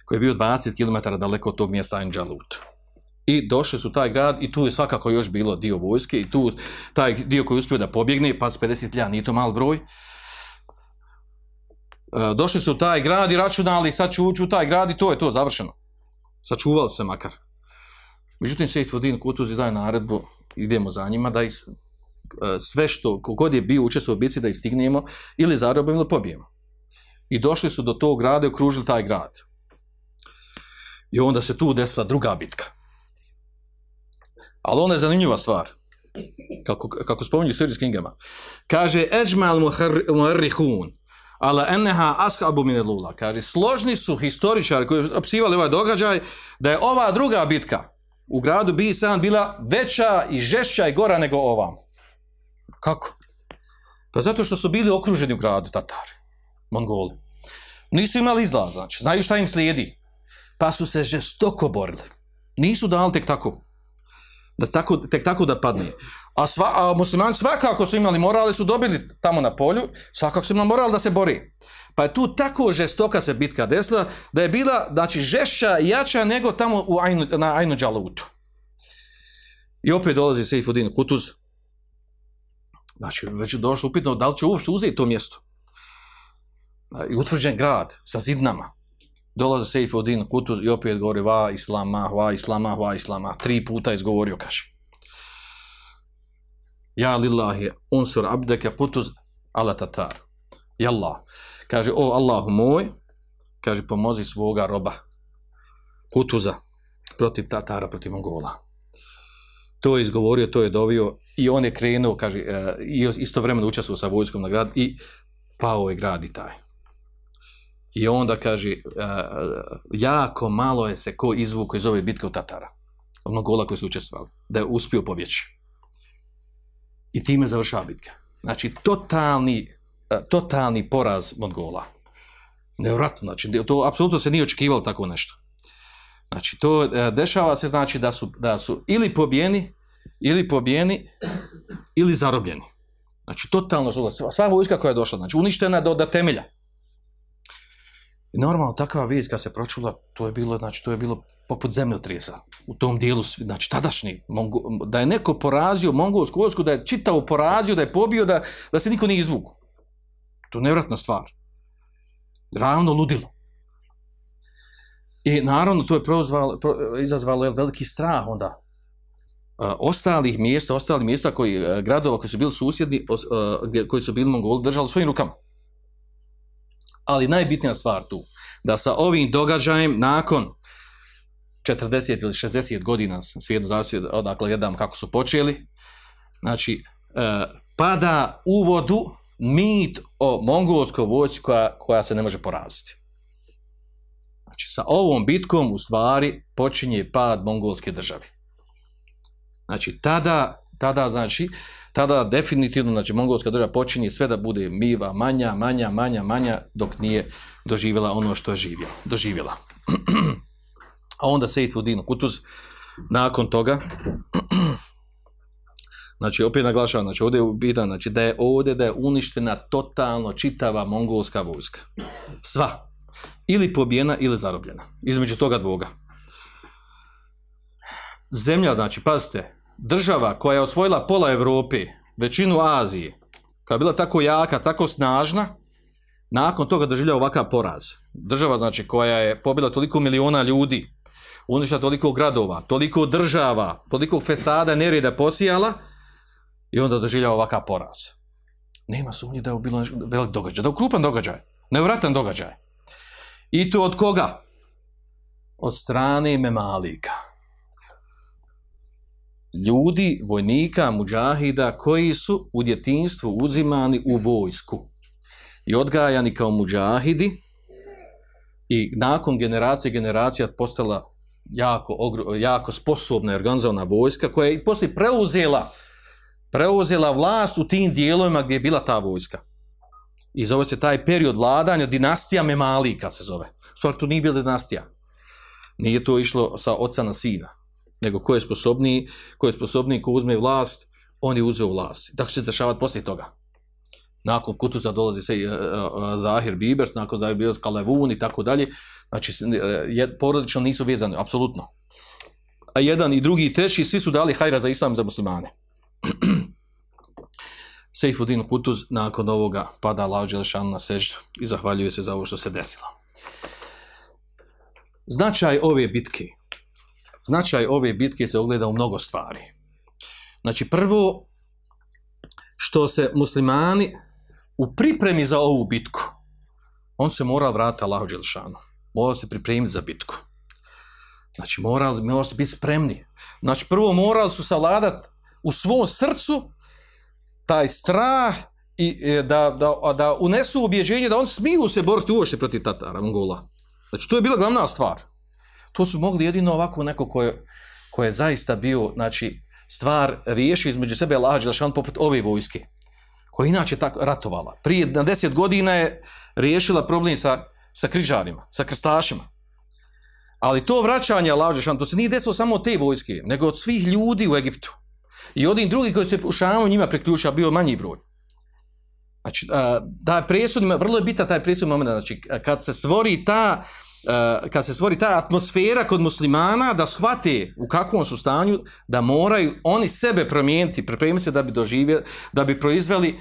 Koji je bio 20 km daleko od tog mjesta Anđalut. I došli su taj grad i tu je svakako još bilo dio vojske i tu taj dio koji je uspio da pobjegne, pa s 50.000, nije to mal broj. E, došli su u taj grad i računali sad ću ući u taj grad i to je to završeno. Sačuvali se makar. Međutim, Sejt Vodin Kutuzi daje naredbu, idemo za njima, da is, e, sve što, kogod je bio učestvovao u bici, da istignemo ili zarobimo ili pobijemo. I došli su do tog grada i okružili taj grad. I onda se tu desila druga bitka. Ali ona je zanimljiva stvar. Kako, kako spominju u sirijskim knjigama. Kaže, Ežmal muharrihun, ala enneha ashabu min. Kaže, složni su historičari koji opisivali ovaj događaj, da je ova druga bitka u gradu Bisan bila veća i žešća i gora nego ova. Kako? Pa zato što su bili okruženi u gradu Tatari, Mongoli. Nisu imali izlaz, znači, znaju šta im slijedi. Pa su se žestoko borili. Nisu dali tek tako da tako, tek tako da padne. A, sva, a muslimani svakako su imali moral, su dobili tamo na polju, svakako su imali moral da se bori. Pa je tu tako žestoka se bitka desila, da je bila, znači, žešća i jača nego tamo u Ajnu, na Ajnu Đalutu. I opet dolazi Seifuddin Kutuz. Znači, već je došlo upitno da li će uopšte uzeti to mjesto. I utvrđen grad sa zidnama. Dolazi Seifuddin Kutuz i opet govori va islama, va islama, va islama. Tri puta izgovorio, kaže. Ja lillahi unsur abdeke Kutuz ala tatar. Jallah. Kaže, o Allahu moj, kaže, pomozi svoga roba Kutuza protiv Tatara, protiv Mongola. To je izgovorio, to je dovio i on je krenuo, kaže, e, i istovremeno učestvovao sa vojskom na grad i pao je grad i taj. I onda kaže, uh, jako malo je se ko izvuko iz ove bitke od Tatara, od Mongola koji su učestvovali, da je uspio pobjeći. I time završava bitka. Znači, totalni, totalni poraz Mongola. Nevratno, znači, to apsolutno se nije očekivalo tako nešto. Znači, to uh, dešava se, znači, da su, da su ili pobijeni, ili pobijeni, ili zarobljeni. Znači, totalno, sva vojska koja je došla, znači, uništena do, do temelja. I normalno takva vijest kad se pročula, to je bilo, znači, to je bilo poput zemljotresa u tom dijelu, znači tadašnji, da je neko porazio mongolsku vojsku, da je čitavo porazio, da je pobio, da, da se niko nije izvuku. To je nevratna stvar. Ravno ludilo. I naravno to je prozvalo, pro, izazvalo veliki strah onda a, ostalih mjesta, ostalih mjesta koji, a, gradova koji su bili susjedni, gdje- koji su bili Mongoli, držali svojim rukama. Ali najbitnija stvar tu, da sa ovim događajem nakon 40 ili 60 godina, svijedno zavisi od- odakle gledam kako su počeli, znači, e, pada u vodu mit o mongolskoj vojsci koja, koja se ne može poraziti. Znači, sa ovom bitkom u stvari počinje pad mongolske države. Znači, tada, tada, znači, tada definitivno, znači, mongolska država počinje sve da bude miva manja, manja, manja, manja, dok nije doživjela ono što je živjela, doživjela. A onda Sejfudin Kutuz, nakon toga, znači, opet naglašavam, znači, ovdje je bitan, znači, da je ovdje da je uništena totalno čitava mongolska vojska. Sva. Ili pobijena ili zarobljena. Između toga dvoga. Zemlja, znači, pazite, država koja je osvojila pola Europe, većinu Azije, koja je bila tako jaka, tako snažna, nakon toga doživlja ovakav poraz. Država, znači, koja je pobila toliko miliona ljudi, uništila toliko gradova, toliko država, toliko fesada, nereda posijala, i onda doživlja ovakav poraz. Nema sumnje da je bilo nešto velik događaj, da je krupan događaj, nevratan događaj. I to od koga? Od strane Memalika. Ljudi, vojnika, muđahida, koji su u djetinstvu uzimani u vojsku i odgajani kao muđahidi i nakon generacije generacija postala jako, jako sposobna i organizovana vojska koja je i poslije preuzela preuzela vlast u tim dijelovima gdje je bila ta vojska. I zove se taj period vladanja dinastija Memalika se zove. U stvari to nije bila dinastija. Nije to išlo sa oca na sina. Nego ko je sposobniji, ko je sposobniji, ko uzme vlast, on je uzeo vlast. Tako će se dešavati poslije toga. Nakon Kutuza dolazi se uh, uh, Zahir Bibers, nakon da je bio Kalevun i tako dalje. Znači, je, porodično nisu vezani, apsolutno. A jedan i drugi i treći, svi su dali hajra za islam za muslimane. Sejfudin Kutuz nakon ovoga pada Allah Đelešanu na seždu i zahvaljuje se za ovo što se desilo. Značaj ove bitke. Značaj ove bitke se ogleda u mnogo stvari. Znači prvo, što se muslimani u pripremi za ovu bitku, on se mora vratiti Allahu Đelešanu. Mora se pripremiti za bitku. Znači morali, morali se biti spremni. Znači prvo morali su savladati u svom srcu taj strah i e, da, da, da unesu ubjeđenje da on smiju se boriti uošte protiv Tatara, Mongola. Znači, to je bila glavna stvar. To su mogli jedino ovako neko ko je, ko je zaista bio, znači, stvar riješio između sebe Allah Đelšan poput ove vojske, koja je inače tako ratovala. Prije na deset godina je riješila problem sa, sa križarima, sa krstašima. Ali to vraćanje Allah Đelšan, to se nije desilo samo od te vojske, nego od svih ljudi u Egiptu. I od drugih koji se u njima priključio, bio manji broj. Znači, taj presud, vrlo je bitan taj presud moment, znači, kad se stvori ta, kad se stvori ta atmosfera kod muslimana, da shvate u kakvom su stanju, da moraju oni sebe promijeniti, pripremiti se da bi doživjeli, da bi proizveli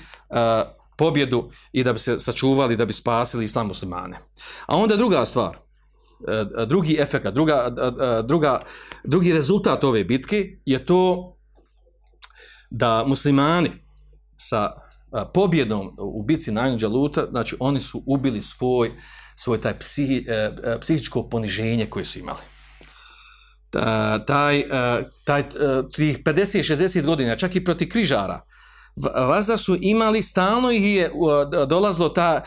pobjedu i da bi se sačuvali, da bi spasili islam muslimane. A onda druga stvar, drugi efekt, druga, druga, drugi rezultat ove bitke je to da muslimani sa pobjedom u bitci na Đaluta, znači oni su ubili svoj, svoj taj psihi, psihičko poniženje koje su imali. Taj, taj, tih 50-60 godina, čak i protiv križara, Vaza su imali, stalno ih je dolazlo ta,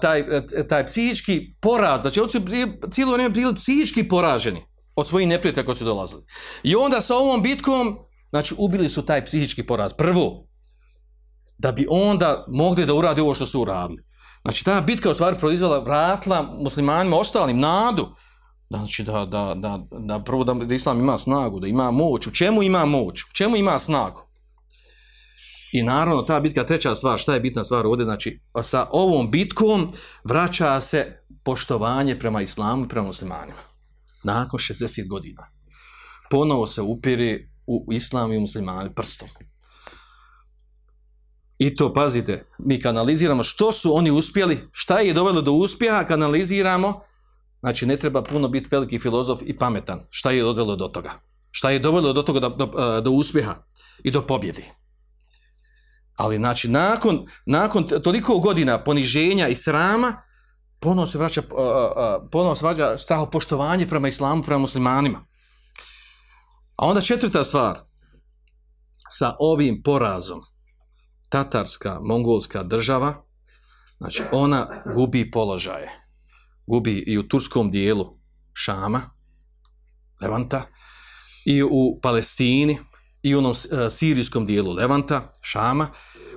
taj, taj psihički poraz, znači oni su cijelo vrijeme bili psihički poraženi od svojih neprijatelja koji su dolazili. I onda sa ovom bitkom Znači, ubili su taj psihički poraz. Prvo, da bi onda mogli da uradi ovo što su uradili. Znači, ta bitka u stvari proizvela, vratila muslimanima, ostalim, nadu. Znači, da, da, da, da prvo da, da islam ima snagu, da ima moć. U čemu ima moć? U čemu ima snagu? I naravno, ta bitka, treća stvar, šta je bitna stvar ovdje? Znači, sa ovom bitkom vraća se poštovanje prema islamu i prema muslimanima. Nakon 60 godina. Ponovo se upire u islam i muslimani prstom. I to, pazite, mi kanaliziramo što su oni uspjeli, šta je dovelo do uspjeha, kanaliziramo, znači ne treba puno biti veliki filozof i pametan, šta je dovelo do toga. Šta je dovelo do toga do, do, do uspjeha i do pobjedi. Ali znači nakon, nakon toliko godina poniženja i srama, ponovo se vraća, ponovo se vraća straho poštovanje prema islamu, prema muslimanima. A onda četvrta stvar, sa ovim porazom, tatarska, mongolska država, znači ona gubi položaje. Gubi i u turskom dijelu Šama, Levanta, i u Palestini, i u onom sirijskom dijelu Levanta, Šama,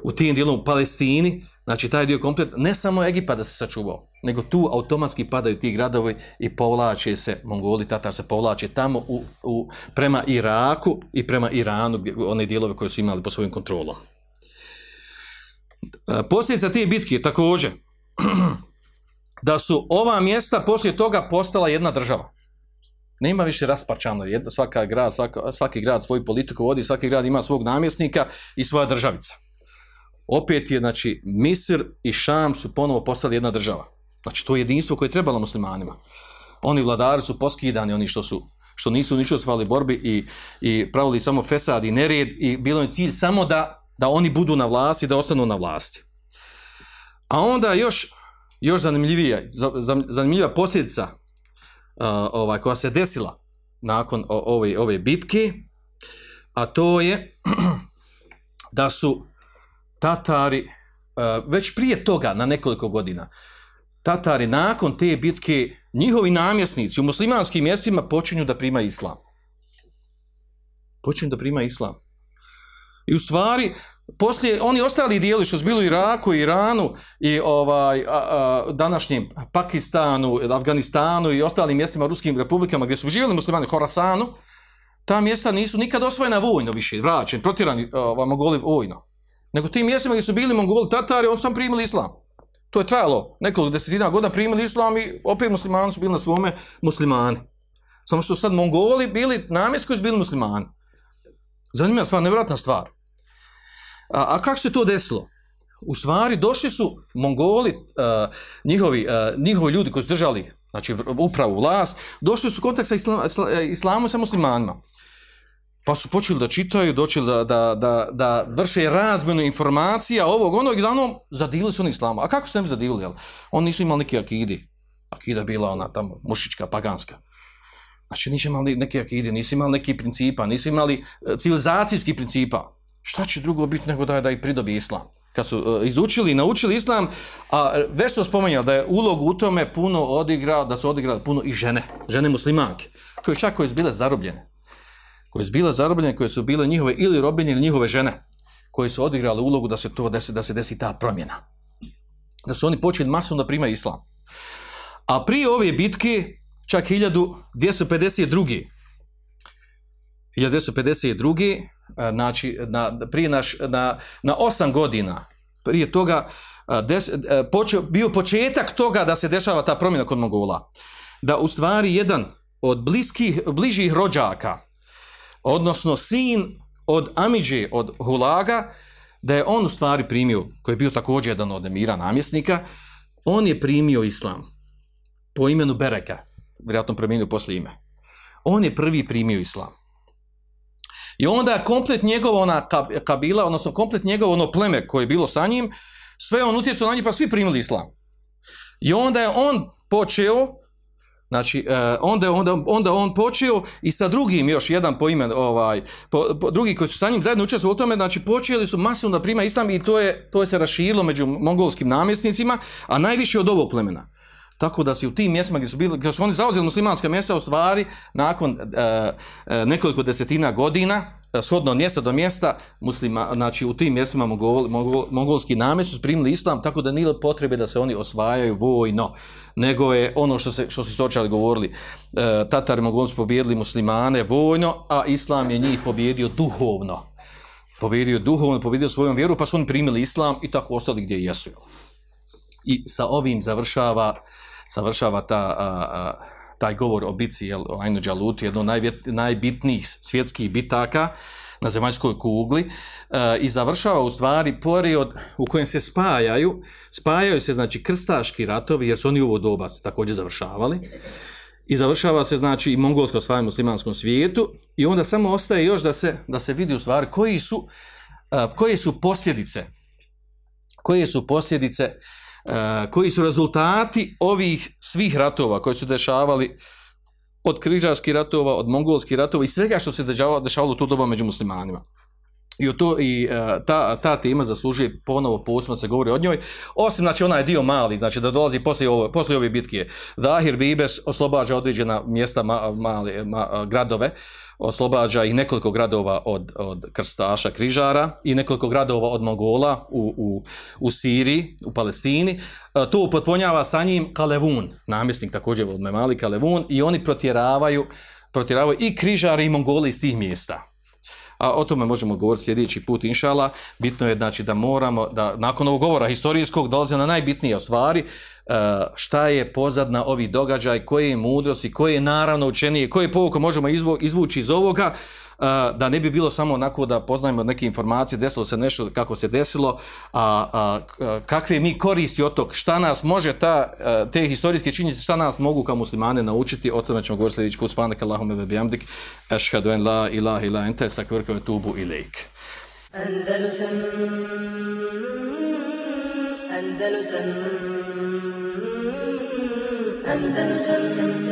u tim dijelom u Palestini, znači taj dio komplet, ne samo Egipat da se sačuvao, nego tu automatski padaju ti gradovi i povlače se, Mongoli, Tatar se povlače tamo u, u, prema Iraku i prema Iranu, one dijelove koje su imali po svojim kontrolom. Posljedica te bitke također, da su ova mjesta poslije toga postala jedna država. Nema više rasparčano, svaka grad, svaka, svaki grad svoju politiku vodi, svaki grad ima svog namjesnika i svoja državica. Opet je, znači, Misir i Šam su ponovo postali jedna država. Znači, to je jedinstvo koje je trebalo muslimanima. Oni vladari su poskidani, oni što su što nisu ni učestvovali borbi i, i pravili samo fesad i nered i bilo je cilj samo da, da oni budu na vlasti, da ostanu na vlasti. A onda još, još zanimljivija, zanimljiva posljedica uh, ovaj, koja se desila nakon ove, ove bitke, a to je da su Tatari uh, već prije toga, na nekoliko godina, Tatari nakon te bitke, njihovi namjesnici u muslimanskim mjestima počinju da prima islam. Počinju da prima islam. I u stvari, poslije, oni ostali dijeli što su bili u Iraku, Iranu i ovaj, a, a, današnjem Pakistanu, Afganistanu i ostalim mjestima, ruskim republikama gdje su živjeli muslimani, Horasanu, ta mjesta nisu nikad osvojena vojno više, vraćen, protirani ovaj, Mogoli vojno. Nego tim mjestima gdje su bili Mongoli, Tatari, on sam primili islam. To je trajalo nekoliko desetina godina, primili islam i opet muslimani su bili na svome muslimani. Samo što sad Mongoli bili namjeski koji su bili muslimani. Zanimljiva stvar, nevjerojatna stvar. A, a kako se to desilo? U stvari došli su Mongoli, uh, njihovi, uh, njihovi ljudi koji su držali znači, upravu vlast, došli su u kontakt sa islam, islamom i sa muslimanima. Pa su počeli da čitaju, došli da, da, da, da vrše razmjenu informacija ovog onog i danom zadivili su oni islamu. A kako su ne zadivili? Jel? Oni nisu imali neke akidi. Akida bila ona tamo mušička, paganska. Znači nisu imali neke akide, nisu imali neki principa, nisu imali civilizacijski principa. Šta će drugo biti nego da, da ih pridobi islam? Kad su uh, izučili i naučili islam, a već sam spomenjao da je ulog u tome puno odigrao, da su odigrali puno i žene, žene muslimanke, koje čak koje su bile zarobljene koje su bile zarobljene, koje su bile njihove ili robinje ili njihove žene, koje su odigrale ulogu da se to desi, da se desi ta promjena. Da su oni počeli masno da primaju islam. A prije ove bitke, čak 1252. 1252. Znači, na, prije naš, na, na osam godina, prije toga, des, počeo, bio početak toga da se dešava ta promjena kod Mongola. Da u stvari jedan od bliskih, bližih rođaka, odnosno sin od Amidže, od Hulaga, da je on u stvari primio, koji je bio također jedan od emira namjesnika, on je primio islam po imenu Bereka, vjerojatno promijenio posle ime. On je prvi primio islam. I onda komplet njegova ona kabila, odnosno komplet njegovo ono pleme koje je bilo sa njim, sve on utjecao na njih, pa svi primili islam. I onda je on počeo Znači, uh, onda, onda, onda on počeo i sa drugim još jedan po imen, ovaj, po, po, drugi koji su sa njim zajedno učestvovali u tome, znači počeli su masovno da prima islam i to je, to je se raširilo među mongolskim namjesnicima, a najviše od ovog plemena. Tako da se u tim mjestima gdje su, bili, gdje su oni zauzeli muslimanska mjesta, u stvari, nakon uh, uh, nekoliko desetina godina, shodno od mjesta do mjesta, muslima, znači u tim mjestima mongolski namjest su primili islam, tako da nije potrebe da se oni osvajaju vojno, nego je ono što, se, što su sočali govorili, uh, Tatari mogoli su pobijedili muslimane vojno, a islam je njih pobjedio duhovno. Pobjedio duhovno, pobjedio svojom vjeru, pa su oni primili islam i tako ostali gdje jesu. I sa ovim završava završava ta, a, a, taj govor o bici jel, o Đaluti, jedno najvjet- najbitnijih svjetskih bitaka na zemaljskoj kugli e, i završava u stvari period u kojem se spajaju, spajaju se znači krstaški ratovi jer su oni u ovo doba također završavali i završava se znači i mongolsko osvajanje muslimanskom svijetu i onda samo ostaje još da se, da se vidi u stvari koji su, e, koje su posljedice koje su posljedice, koji su rezultati ovih svih ratova koji su dešavali od križarskih ratova, od mongolskih ratova i svega što se dešavalo, dešavalo tu doba među muslimanima. I, to, i e, ta, ta tema zaslužuje ponovo posebno se govori o njoj, osim znači onaj dio mali, znači da dolazi poslije, ovo, poslije ove bitke. Dahir Bibes oslobađa određena mjesta, ma, ma, gradove, oslobađa i nekoliko gradova od, od krstaša, križara i nekoliko gradova od Mogola u, u, u Siriji, u Palestini. E, To upotpunjava sa njim Kalevun, namjesnik također od Memali Kalevun i oni protjeravaju, protjeravaju i križari i Mongoli iz tih mjesta a o tome možemo govoriti sljedeći put, inšala. Bitno je znači da moramo, da nakon ovog govora historijskog dolaze na najbitnije stvari, šta je pozadna ovi događaj, koje je mudrosti, koje je naravno učenije, koje pouke možemo izvu, izvući iz ovoga, e, da ne bi bilo samo onako da poznajemo neke informacije, desilo se nešto kako se desilo, a, a kakve mi koristi od tog, šta nas može ta, e, te historijske činjenice, šta nas mogu kao muslimane naučiti, o tome ćemo govoriti sljedeći put, spanak Allahume ve bihamdik, ešhadu en la ilaha ila ente, sakvrke ve tubu. Andalusam Andalusam Andalusam. Andalusam